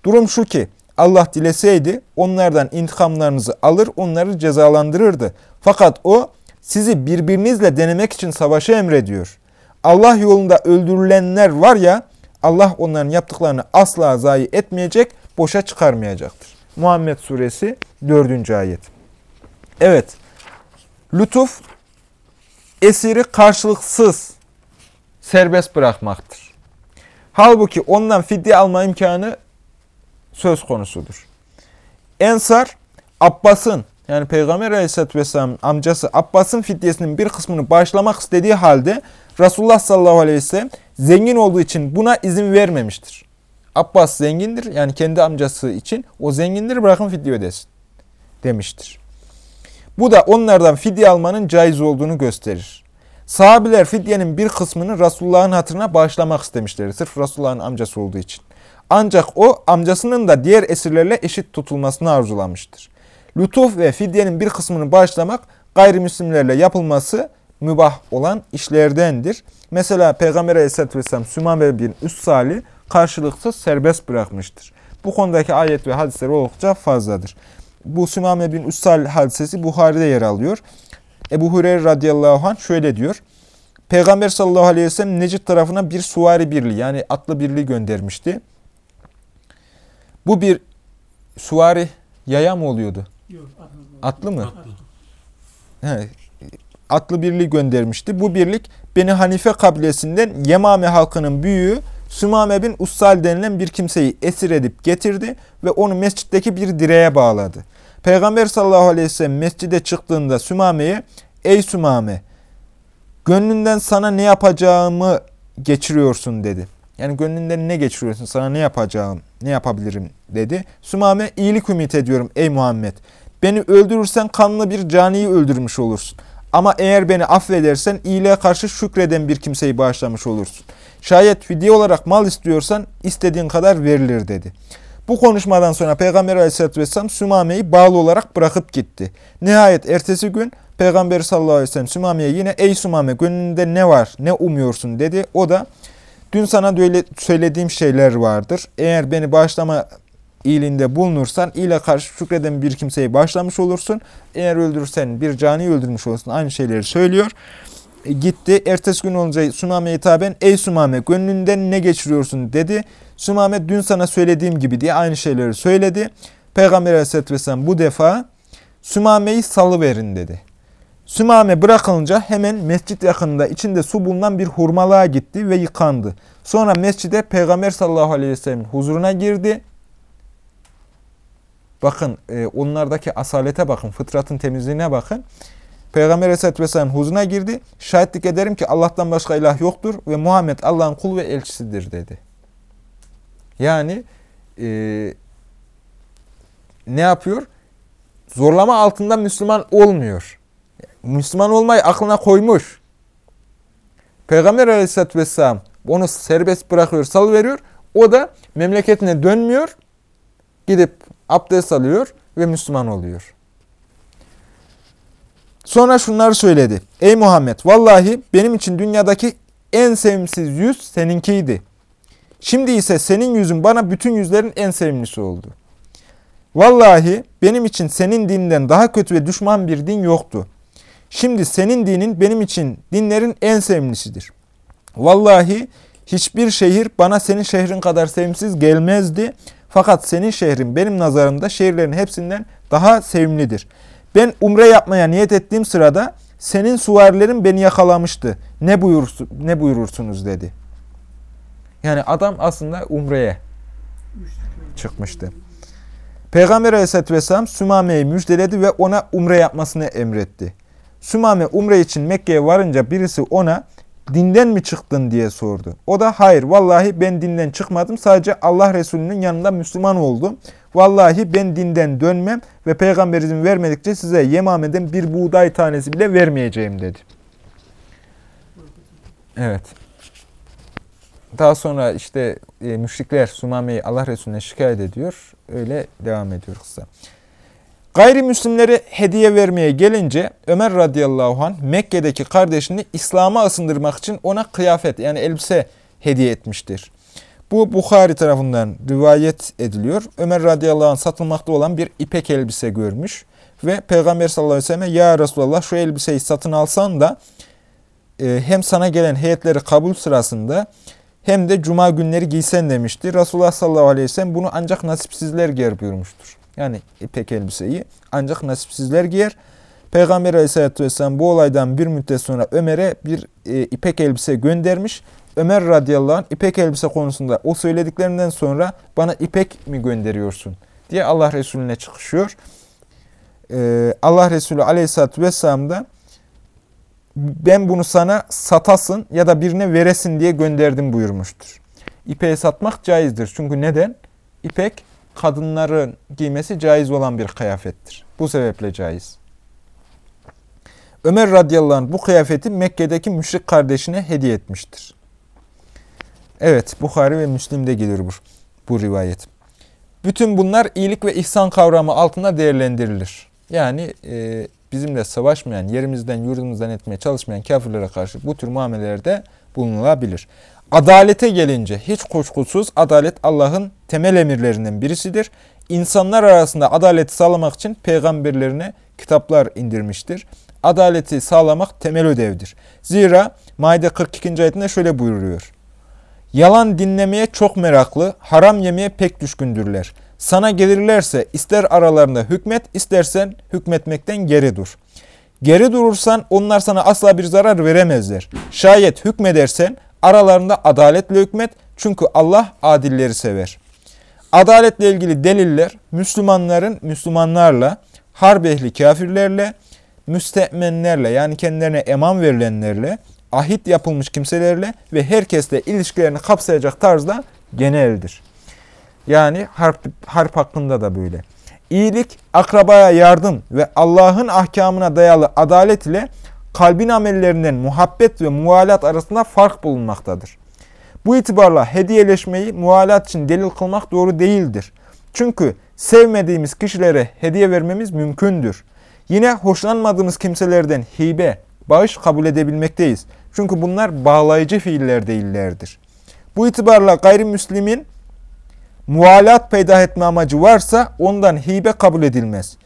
Durum şu ki, Allah dileseydi onlardan intikamlarınızı alır, onları cezalandırırdı. Fakat o sizi birbirinizle denemek için savaşı emrediyor. Allah yolunda öldürülenler var ya, Allah onların yaptıklarını asla zayi etmeyecek, boşa çıkarmayacaktır. Muhammed Suresi 4. ayet. Evet, lütuf esiri karşılıksız serbest bırakmaktır. Halbuki ondan fidye alma imkanı söz konusudur. Ensar, Abbas'ın yani Peygamber Aleyhisselatü Vesselam amcası Abbas'ın fidyesinin bir kısmını bağışlamak istediği halde Resulullah sallallahu aleyhi ve sellem zengin olduğu için buna izin vermemiştir. Abbas zengindir yani kendi amcası için o zengindir bırakın fidye ödesin demiştir. Bu da onlardan fidye almanın caiz olduğunu gösterir. Sahabiler fidyenin bir kısmını Resulullah'ın hatırına bağışlamak istemişler. Sırf Resulullah'ın amcası olduğu için. Ancak o amcasının da diğer esirlerle eşit tutulmasını arzulamıştır. Lütuf ve fidyenin bir kısmını bağışlamak gayrimüslimlerle yapılması mübah olan işlerdendir. Mesela Peygamber Aleyhisselatü Vesselam Sümame bin Üssali karşılıksız serbest bırakmıştır. Bu konudaki ayet ve hadisler oldukça fazladır. Bu Sümame bin Üssal hadisesi Buhari'de yer alıyor. Ebu Hureyre radıyallahu anh şöyle diyor. Peygamber sallallahu aleyhi ve sellem Necid tarafına bir suvari birliği yani atlı birliği göndermişti. Bu bir suvari yaya mı oluyordu? Atlı mı? Atlı. He, atlı birliği göndermişti. Bu birlik Beni Hanife kabilesinden Yemame halkının büyüğü Sümame bin Ussal denilen bir kimseyi esir edip getirdi ve onu mescitteki bir direğe bağladı. Peygamber sallallahu aleyhi ve sellem mescide çıktığında Sümame'ye ey Sümame gönlünden sana ne yapacağımı geçiriyorsun dedi. Yani gönlünden ne geçiriyorsun sana ne yapacağım ne yapabilirim dedi. Sümame iyilik ümit ediyorum ey Muhammed. Beni öldürürsen kanlı bir caniyi öldürmüş olursun. Ama eğer beni affedersen iyiliğe karşı şükreden bir kimseyi bağışlamış olursun. Şayet fidye olarak mal istiyorsan istediğin kadar verilir dedi. Bu konuşmadan sonra Peygamber aleyhissalatü vesselam Sümame'yi bağlı olarak bırakıp gitti. Nihayet ertesi gün Peygamber sallallahu aleyhi ve sellem Sümame'ye yine ey Sümame gönlünde ne var ne umuyorsun dedi. O da dün sana böyle söylediğim şeyler vardır. Eğer beni bağışlama iyiliğinde bulunursan ile karşı şükreden bir kimseyi başlamış olursun. Eğer öldürürsen bir cani öldürmüş olursun. Aynı şeyleri söylüyor. E, gitti. Ertesi gün olunca Sumame hitaben ey Sumame gönlünden ne geçiriyorsun dedi. Sumame dün sana söylediğim gibi diye aynı şeyleri söyledi. Peygamber aleyhisselatü vesselam bu defa Sümame'yi salıverin dedi. Sümame bırakılınca hemen mescit yakınında içinde su bulunan bir hurmalığa gitti ve yıkandı. Sonra mescide Peygamber sallallahu aleyhi ve sellem huzuruna girdi. Bakın e, onlardaki asalete bakın, fıtratın temizliğine bakın. Peygamber Aleyhisselatü Vesselam huzuna girdi. Şahitlik ederim ki Allah'tan başka ilah yoktur ve Muhammed Allah'ın kul ve elçisidir dedi. Yani e, ne yapıyor? Zorlama altında Müslüman olmuyor. Müslüman olmayı aklına koymuş. Peygamber Aleyhisselatü Vesselam onu serbest bırakıyor, sal veriyor. O da memleketine dönmüyor. Gidip abdest alıyor ve Müslüman oluyor. Sonra şunları söyledi. Ey Muhammed vallahi benim için dünyadaki en sevimsiz yüz seninkiydi. Şimdi ise senin yüzün bana bütün yüzlerin en sevimlisi oldu. Vallahi benim için senin dininden daha kötü ve düşman bir din yoktu. Şimdi senin dinin benim için dinlerin en sevimlisidir. Vallahi hiçbir şehir bana senin şehrin kadar sevimsiz gelmezdi. Fakat senin şehrin benim nazarımda şehirlerin hepsinden daha sevimlidir. Ben umre yapmaya niyet ettiğim sırada senin suvarilerin beni yakalamıştı. Ne, buyursun, ne buyurursunuz dedi. Yani adam aslında umreye çıkmıştı. Peygamber aleyhissalatü vesselam Sümame'yi müjdeledi ve ona umre yapmasını emretti. Sümame umre için Mekke'ye varınca birisi ona dinden mi çıktın diye sordu. O da hayır vallahi ben dinden çıkmadım sadece Allah Resulü'nün yanında Müslüman oldum. Vallahi ben dinden dönmem ve peygamber vermedikçe size Yemame'den bir buğday tanesi bile vermeyeceğim dedi. Evet. Daha sonra işte e, müşrikler Sumame'yi Allah Resulüne şikayet ediyor. Öyle devam ediyor kısa. Gayrimüslimlere hediye vermeye gelince Ömer radıyallahu anh Mekke'deki kardeşini İslam'a ısındırmak için ona kıyafet yani elbise hediye etmiştir. Bu Bukhari tarafından rivayet ediliyor. Ömer radıyallahu anh satılmakta olan bir ipek elbise görmüş ve Peygamber sallallahu aleyhi ve selleme ya Resulallah şu elbiseyi satın alsan da e, hem sana gelen heyetleri kabul sırasında hem de cuma günleri giysen demişti. Resulullah sallallahu aleyhi ve sellem bunu ancak nasipsizler giyer buyurmuştur. Yani ipek elbiseyi ancak nasipsizler giyer. Peygamber aleyhissalatü vesselam bu olaydan bir müddet sonra Ömer'e bir e, ipek elbise göndermiş. Ömer radıyallahu anh ipek elbise konusunda o söylediklerinden sonra bana ipek mi gönderiyorsun diye Allah Resulüne çıkışıyor. Ee, Allah Resulü aleyhissalatü vesselam da ben bunu sana satasın ya da birine veresin diye gönderdim buyurmuştur. İpeği satmak caizdir. Çünkü neden? İpek kadınların giymesi caiz olan bir kıyafettir. Bu sebeple caiz. Ömer radıyallahu anh bu kıyafeti Mekke'deki müşrik kardeşine hediye etmiştir. Evet, Bukhari ve Müslim'de gelir bu, bu rivayet. Bütün bunlar iyilik ve ihsan kavramı altında değerlendirilir. Yani e, bizimle savaşmayan, yerimizden, yurdumuzdan etmeye çalışmayan kafirlere karşı bu tür muamelelerde bulunulabilir. Adalete gelince hiç kuşkusuz adalet Allah'ın temel emirlerinden birisidir. İnsanlar arasında adaleti sağlamak için peygamberlerine kitaplar indirmiştir. Adaleti sağlamak temel ödevdir. Zira Maide 42. ayetinde şöyle buyuruyor. Yalan dinlemeye çok meraklı, haram yemeye pek düşkündürler. Sana gelirlerse ister aralarında hükmet, istersen hükmetmekten geri dur. Geri durursan onlar sana asla bir zarar veremezler. Şayet hükmedersen aralarında adaletle hükmet çünkü Allah adilleri sever. Adaletle ilgili deliller Müslümanların Müslümanlarla, harp ehli kafirlerle, müstemenlerle yani kendilerine eman verilenlerle, ahit yapılmış kimselerle ve herkesle ilişkilerini kapsayacak tarzda geneldir. Yani harp, harp hakkında da böyle. İyilik, akrabaya yardım ve Allah'ın ahkamına dayalı adalet ile kalbin amellerinden muhabbet ve muvalat arasında fark bulunmaktadır. Bu itibarla hediyeleşmeyi muvalat için delil kılmak doğru değildir. Çünkü sevmediğimiz kişilere hediye vermemiz mümkündür. Yine hoşlanmadığımız kimselerden hibe, bağış kabul edebilmekteyiz. Çünkü bunlar bağlayıcı fiiller değillerdir. Bu itibarla gayrimüslimin muvalat peyda etme amacı varsa ondan hibe kabul edilmez.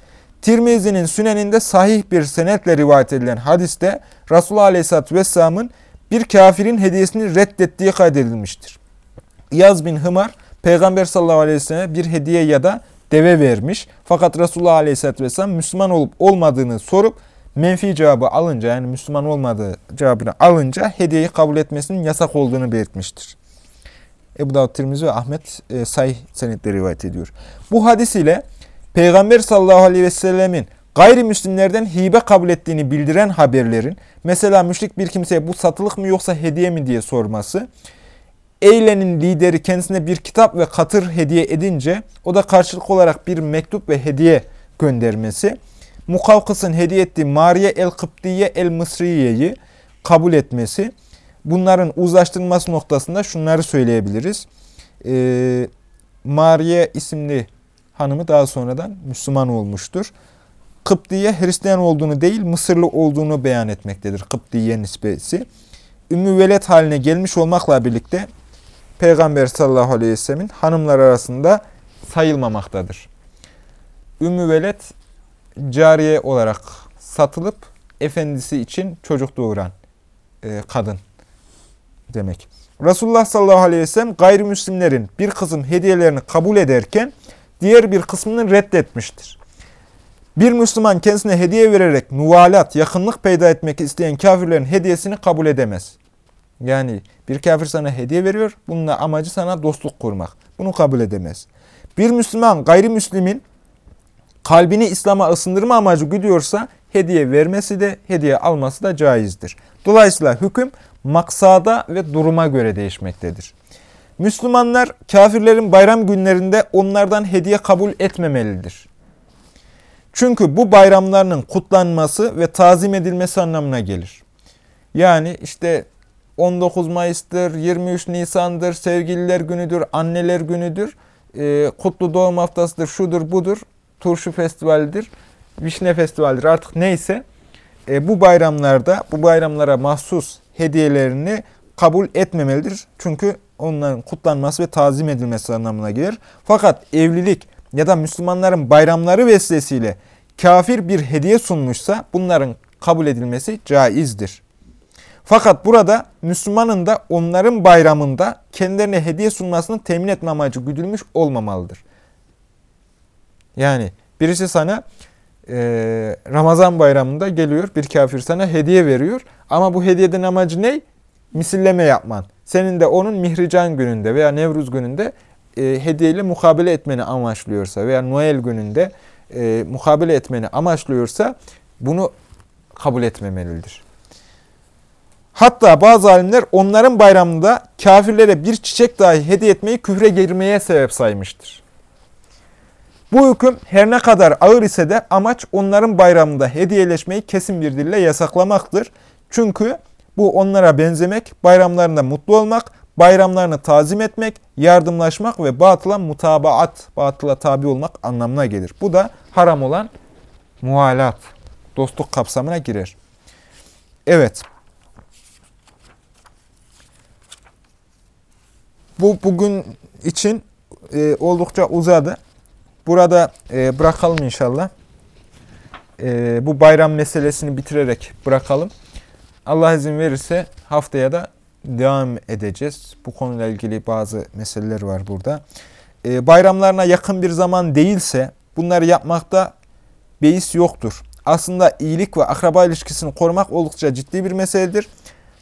Tirmizi'nin süneninde sahih bir senetle rivayet edilen hadiste Resulullah Aleyhisselatü Vesselam'ın bir kafirin hediyesini reddettiği kaydedilmiştir. İyaz bin Hımar, Peygamber sallallahu aleyhi ve selleme bir hediye ya da deve vermiş. Fakat Resulullah aleyhisselatü vesselam Müslüman olup olmadığını sorup menfi cevabı alınca yani Müslüman olmadığı cevabını alınca hediyeyi kabul etmesinin yasak olduğunu belirtmiştir. Ebu Davud Tirmizi ve Ahmet e, sayh senetle rivayet ediyor. Bu hadis ile Peygamber sallallahu aleyhi ve sellemin gayrimüslimlerden hibe kabul ettiğini bildiren haberlerin, mesela müşrik bir kimseye bu satılık mı yoksa hediye mi diye sorması, Eyle'nin lideri kendisine bir kitap ve katır hediye edince, o da karşılık olarak bir mektup ve hediye göndermesi, Mukavkıs'ın hediye ettiği Mariye el-Kıptiye el-Mısriye'yi kabul etmesi, bunların uzlaştırılması noktasında şunları söyleyebiliriz. Ee, Mariye isimli hanımı daha sonradan Müslüman olmuştur. Kıptiye Hristiyan olduğunu değil Mısırlı olduğunu beyan etmektedir. Kıptiye nispesi. Ümmü velet haline gelmiş olmakla birlikte Peygamber sallallahu aleyhi ve sellemin hanımlar arasında sayılmamaktadır. Ümmü velet cariye olarak satılıp efendisi için çocuk doğuran e, kadın demek. Resulullah sallallahu aleyhi ve sellem gayrimüslimlerin bir kısım hediyelerini kabul ederken diğer bir kısmını reddetmiştir. Bir Müslüman kendisine hediye vererek nuvalat, yakınlık peyda etmek isteyen kafirlerin hediyesini kabul edemez. Yani bir kafir sana hediye veriyor, bununla amacı sana dostluk kurmak. Bunu kabul edemez. Bir Müslüman gayrimüslimin kalbini İslam'a ısındırma amacı güdüyorsa hediye vermesi de hediye alması da caizdir. Dolayısıyla hüküm maksada ve duruma göre değişmektedir. Müslümanlar kafirlerin bayram günlerinde onlardan hediye kabul etmemelidir. Çünkü bu bayramlarının kutlanması ve tazim edilmesi anlamına gelir. Yani işte 19 Mayıs'tır, 23 Nisan'dır, sevgililer günüdür, anneler günüdür, e, kutlu doğum haftasıdır, şudur budur, turşu festivalidir, vişne festivalidir artık neyse. E, bu bayramlarda, bu bayramlara mahsus hediyelerini kabul etmemelidir. Çünkü onların kutlanması ve tazim edilmesi anlamına gelir. Fakat evlilik ya da Müslümanların bayramları vesilesiyle kafir bir hediye sunmuşsa bunların kabul edilmesi caizdir. Fakat burada Müslümanın da onların bayramında kendilerine hediye sunmasını temin etme amacı güdülmüş olmamalıdır. Yani birisi sana e, Ramazan bayramında geliyor, bir kafir sana hediye veriyor. Ama bu hediyeden amacı ne? Misilleme yapman. Senin de onun mihrican gününde veya Nevruz gününde e, hediyeyle mukabele etmeni amaçlıyorsa veya Noel gününde e, mukabele etmeni amaçlıyorsa bunu kabul etmemelidir. Hatta bazı alimler onların bayramında kafirlere bir çiçek dahi hediye etmeyi küfre girmeye sebep saymıştır. Bu hüküm her ne kadar ağır ise de amaç onların bayramında hediyeleşmeyi kesin bir dille yasaklamaktır. Çünkü bu onlara benzemek, bayramlarında mutlu olmak, bayramlarını tazim etmek, yardımlaşmak ve batıla mutabaat, batıla tabi olmak anlamına gelir. Bu da haram olan muhalat, dostluk kapsamına girer. Evet. Bu bugün için e, oldukça uzadı. Burada e, bırakalım inşallah. E, bu bayram meselesini bitirerek bırakalım. Allah izin verirse haftaya da devam edeceğiz. Bu konuyla ilgili bazı meseleler var burada. E, bayramlarına yakın bir zaman değilse bunları yapmakta beis yoktur. Aslında iyilik ve akraba ilişkisini korumak oldukça ciddi bir meseledir.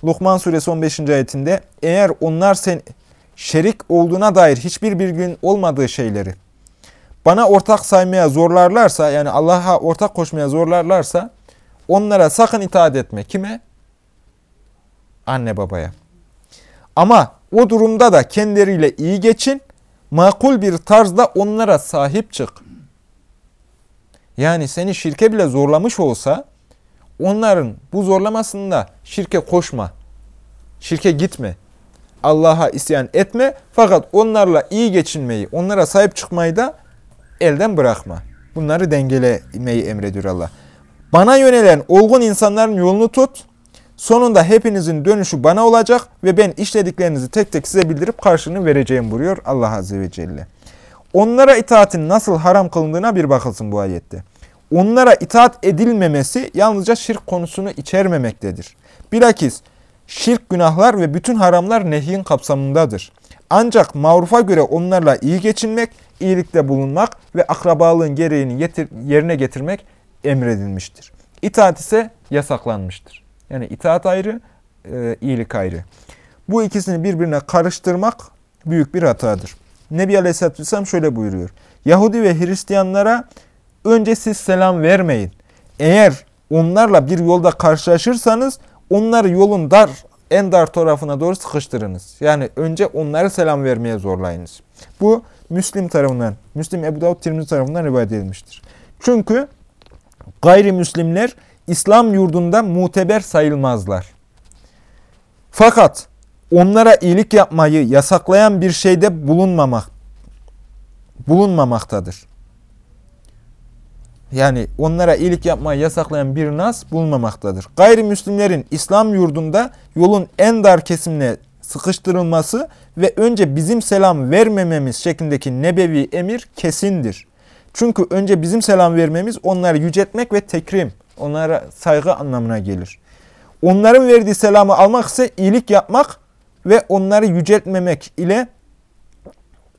Lokman suresi 15. ayetinde eğer onlar sen şerik olduğuna dair hiçbir bilgin olmadığı şeyleri bana ortak saymaya zorlarlarsa yani Allah'a ortak koşmaya zorlarlarsa onlara sakın itaat etme. Kime? Anne babaya. Ama o durumda da kendileriyle iyi geçin, makul bir tarzda onlara sahip çık. Yani seni şirke bile zorlamış olsa onların bu zorlamasında şirke koşma. Şirke gitme. Allah'a isyan etme fakat onlarla iyi geçinmeyi, onlara sahip çıkmayı da elden bırakma. Bunları dengelemeyi emrediyor Allah. Bana yönelen olgun insanların yolunu tut. Sonunda hepinizin dönüşü bana olacak ve ben işlediklerinizi tek tek size bildirip karşılığını vereceğim buyuruyor Allah Azze ve Celle. Onlara itaatin nasıl haram kılındığına bir bakılsın bu ayette. Onlara itaat edilmemesi yalnızca şirk konusunu içermemektedir. Bilakis şirk günahlar ve bütün haramlar nehyin kapsamındadır. Ancak mağrufa göre onlarla iyi geçinmek, iyilikte bulunmak ve akrabalığın gereğini yerine getirmek emredilmiştir. İtaat ise yasaklanmıştır. Yani itaat ayrı, e, iyilik ayrı. Bu ikisini birbirine karıştırmak büyük bir hatadır. Nebi Aleyhisselatü Vesselam şöyle buyuruyor. Yahudi ve Hristiyanlara önce siz selam vermeyin. Eğer onlarla bir yolda karşılaşırsanız onları yolun dar, en dar tarafına doğru sıkıştırınız. Yani önce onları selam vermeye zorlayınız. Bu Müslim tarafından, Müslim Ebu Davud Tirmizi tarafından rivayet edilmiştir. Çünkü gayrimüslimler İslam yurdunda muteber sayılmazlar. Fakat onlara iyilik yapmayı yasaklayan bir şeyde bulunmamak bulunmamaktadır. Yani onlara iyilik yapmayı yasaklayan bir nas bulunmamaktadır. Gayrimüslimlerin İslam yurdunda yolun en dar kesimine sıkıştırılması ve önce bizim selam vermememiz şeklindeki nebevi emir kesindir. Çünkü önce bizim selam vermemiz onları yüceltmek ve tekrim, onlara saygı anlamına gelir. Onların verdiği selamı almak ise iyilik yapmak ve onları yüceltmemek ile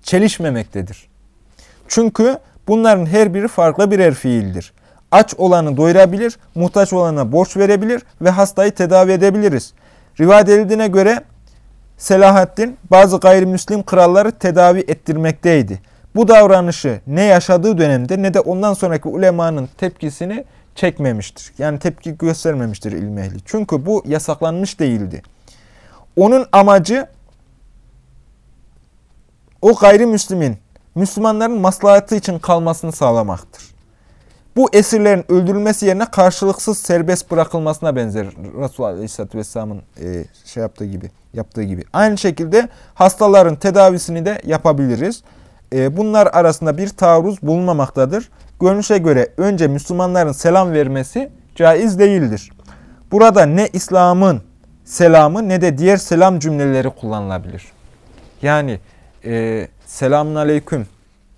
çelişmemektedir. Çünkü bunların her biri farklı birer fiildir. Aç olanı doyurabilir, muhtaç olana borç verebilir ve hastayı tedavi edebiliriz. Rivayet edildiğine göre Selahaddin bazı gayrimüslim kralları tedavi ettirmekteydi. Bu davranışı ne yaşadığı dönemde ne de ondan sonraki ulemanın tepkisini çekmemiştir. Yani tepki göstermemiştir ilmi ehli. Çünkü bu yasaklanmış değildi. Onun amacı o gayrimüslimin, Müslümanların maslahatı için kalmasını sağlamaktır. Bu esirlerin öldürülmesi yerine karşılıksız serbest bırakılmasına benzer Resulullah Aleyhisselatü Vesselam'ın e, şey yaptığı gibi, yaptığı gibi. Aynı şekilde hastaların tedavisini de yapabiliriz. E, bunlar arasında bir taarruz bulunmamaktadır. Görünüşe göre önce Müslümanların selam vermesi caiz değildir. Burada ne İslam'ın selamı ne de diğer selam cümleleri kullanılabilir. Yani e, selamun aleyküm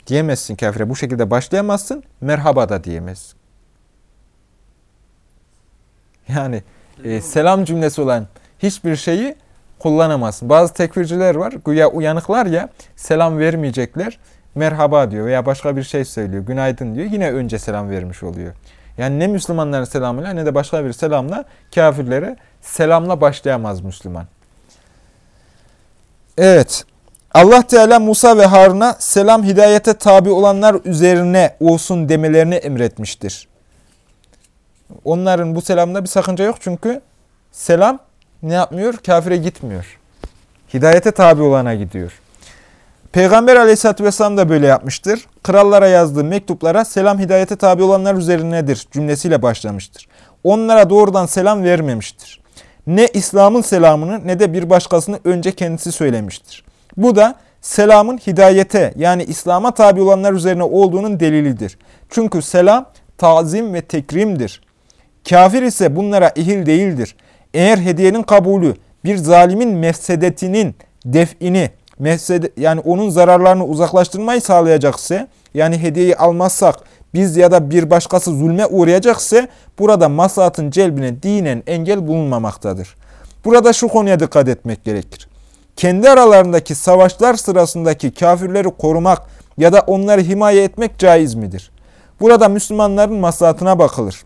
diyemezsin kafire. Bu şekilde başlayamazsın. Merhaba da diyemezsin. Yani e, selam cümlesi olan hiçbir şeyi kullanamazsın. Bazı tekfirciler var. Güya uyanıklar ya selam vermeyecekler. Merhaba diyor veya başka bir şey söylüyor. Günaydın diyor. Yine önce selam vermiş oluyor. Yani ne Müslümanların selamıyla ne de başka bir selamla kafirlere selamla başlayamaz Müslüman. Evet. Allah Teala Musa ve Harun'a selam hidayete tabi olanlar üzerine olsun demelerini emretmiştir. Onların bu selamda bir sakınca yok çünkü selam ne yapmıyor? Kafire gitmiyor. Hidayete tabi olana gidiyor. Peygamber aleyhissalatü vesselam da böyle yapmıştır. Krallara yazdığı mektuplara selam hidayete tabi olanlar üzerinedir cümlesiyle başlamıştır. Onlara doğrudan selam vermemiştir. Ne İslam'ın selamını ne de bir başkasını önce kendisi söylemiştir. Bu da selamın hidayete yani İslam'a tabi olanlar üzerine olduğunun delilidir. Çünkü selam tazim ve tekrimdir. Kafir ise bunlara ihil değildir. Eğer hediyenin kabulü bir zalimin mefsedetinin defini, mefsede, yani onun zararlarını uzaklaştırmayı sağlayacaksa, yani hediyeyi almazsak biz ya da bir başkası zulme uğrayacaksa, burada maslahatın celbine dinen engel bulunmamaktadır. Burada şu konuya dikkat etmek gerekir. Kendi aralarındaki savaşlar sırasındaki kafirleri korumak ya da onları himaye etmek caiz midir? Burada Müslümanların maslahatına bakılır.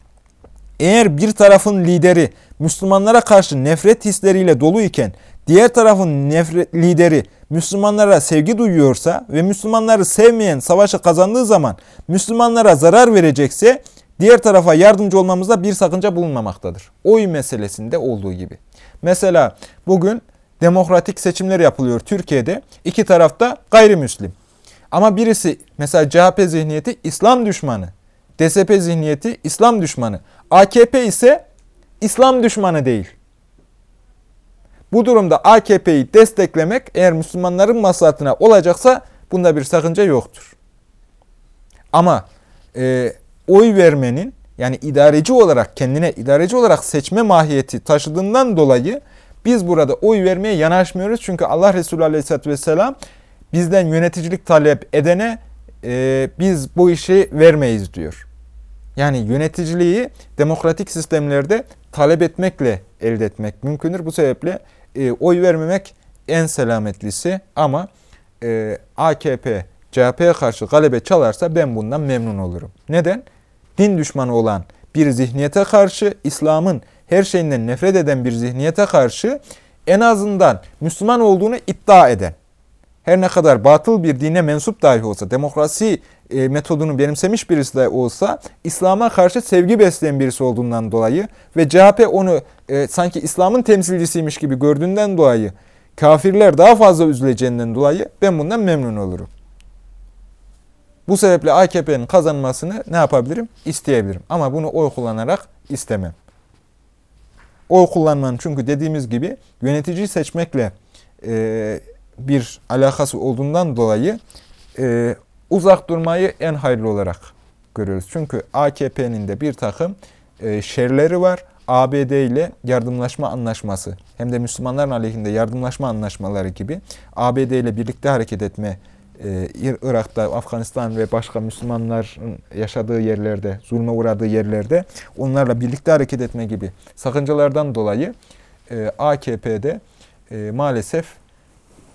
Eğer bir tarafın lideri Müslümanlara karşı nefret hisleriyle dolu iken diğer tarafın nefret lideri Müslümanlara sevgi duyuyorsa ve Müslümanları sevmeyen savaşı kazandığı zaman Müslümanlara zarar verecekse diğer tarafa yardımcı olmamızda bir sakınca bulunmamaktadır. Oy meselesinde olduğu gibi. Mesela bugün demokratik seçimler yapılıyor Türkiye'de. İki tarafta gayrimüslim. Ama birisi mesela CHP zihniyeti İslam düşmanı. DSP zihniyeti İslam düşmanı. AKP ise İslam düşmanı değil. Bu durumda AKP'yi desteklemek eğer Müslümanların maslahatına olacaksa bunda bir sakınca yoktur. Ama e, oy vermenin yani idareci olarak kendine idareci olarak seçme mahiyeti taşıdığından dolayı biz burada oy vermeye yanaşmıyoruz. Çünkü Allah Resulü Aleyhisselatü Vesselam bizden yöneticilik talep edene e, biz bu işi vermeyiz diyor. Yani yöneticiliği demokratik sistemlerde talep etmekle elde etmek mümkündür. Bu sebeple e, oy vermemek en selametlisi ama e, AKP, CHP'ye karşı galebe çalarsa ben bundan memnun olurum. Neden? Din düşmanı olan bir zihniyete karşı, İslam'ın her şeyinden nefret eden bir zihniyete karşı en azından Müslüman olduğunu iddia eden, her ne kadar batıl bir dine mensup dahi olsa, demokrasi e, metodunu benimsemiş birisi de olsa, İslam'a karşı sevgi besleyen birisi olduğundan dolayı ve CHP onu e, sanki İslam'ın temsilcisiymiş gibi gördüğünden dolayı, kafirler daha fazla üzüleceğinden dolayı ben bundan memnun olurum. Bu sebeple AKP'nin kazanmasını ne yapabilirim? İsteyebilirim. Ama bunu oy kullanarak istemem. Oy kullanmanın çünkü dediğimiz gibi yöneticiyi seçmekle e, bir alakası olduğundan dolayı e, uzak durmayı en hayırlı olarak görüyoruz. Çünkü AKP'nin de bir takım e, şerleri var. ABD ile yardımlaşma anlaşması hem de Müslümanların aleyhinde yardımlaşma anlaşmaları gibi ABD ile birlikte hareket etme e, Irak'ta, Afganistan ve başka Müslümanların yaşadığı yerlerde, zulme uğradığı yerlerde onlarla birlikte hareket etme gibi sakıncalardan dolayı e, AKP'de e, maalesef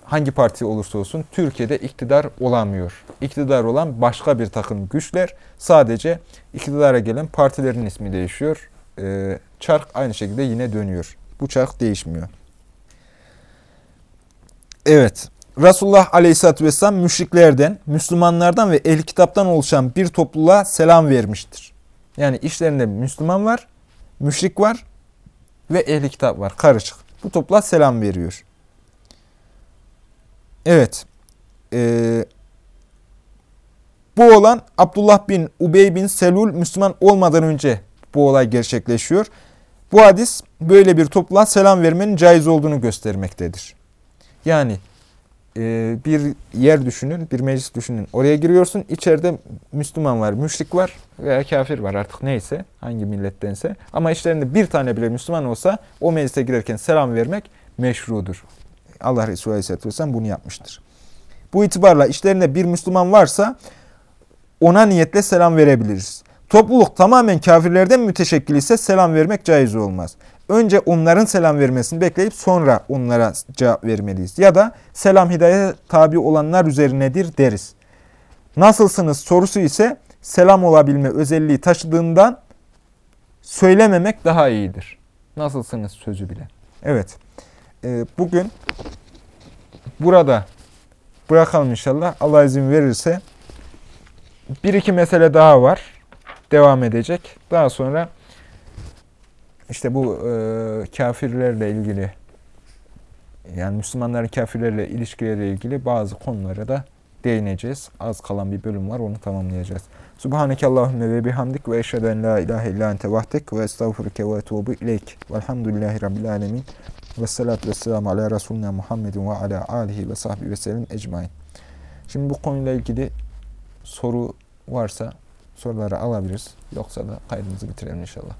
hangi parti olursa olsun Türkiye'de iktidar olamıyor. İktidar olan başka bir takım güçler sadece iktidara gelen partilerin ismi değişiyor. Ee, çark aynı şekilde yine dönüyor. Bu çark değişmiyor. Evet. Resulullah Aleyhisselatü Vesselam müşriklerden, Müslümanlardan ve ehli kitaptan oluşan bir topluluğa selam vermiştir. Yani işlerinde Müslüman var, müşrik var ve ehli kitap var. Karışık. bu topluluğa selam veriyor. Evet. Ee, bu olan Abdullah bin Ubey bin Selul Müslüman olmadan önce bu olay gerçekleşiyor. Bu hadis böyle bir topluluğa selam vermenin caiz olduğunu göstermektedir. Yani e, bir yer düşünün, bir meclis düşünün. Oraya giriyorsun, içeride Müslüman var, müşrik var veya kafir var artık neyse, hangi millettense. Ama içlerinde bir tane bile Müslüman olsa o meclise girerken selam vermek meşrudur. Allah Resulü Aleyhisselatü Vesselam bunu yapmıştır. Bu itibarla içlerinde bir Müslüman varsa ona niyetle selam verebiliriz. Topluluk tamamen kafirlerden müteşekkil ise selam vermek caiz olmaz. Önce onların selam vermesini bekleyip sonra onlara cevap vermeliyiz. Ya da selam hidayete tabi olanlar üzerinedir deriz. Nasılsınız sorusu ise selam olabilme özelliği taşıdığından söylememek daha iyidir. Nasılsınız sözü bile. Evet. Ee, bugün burada bırakalım inşallah. Allah izin verirse bir iki mesele daha var. Devam edecek. Daha sonra işte bu e, kafirlerle ilgili yani Müslümanların kafirlerle ilişkilerle ilgili bazı konulara da değineceğiz. Az kalan bir bölüm var onu tamamlayacağız. Subhaneke Allahümme ve bihamdik ve eşhedü la ilahe illa ente vahdek ve estağfurüke ve etubu ileyk. Velhamdülillahi Rabbil alemin. Ve salatu ve selamu ala Resulina Muhammedin ve ala alihi ve sahbihi ve sellem ecmain. Şimdi bu konuyla ilgili soru varsa soruları alabiliriz. Yoksa da kaydımızı bitirelim inşallah.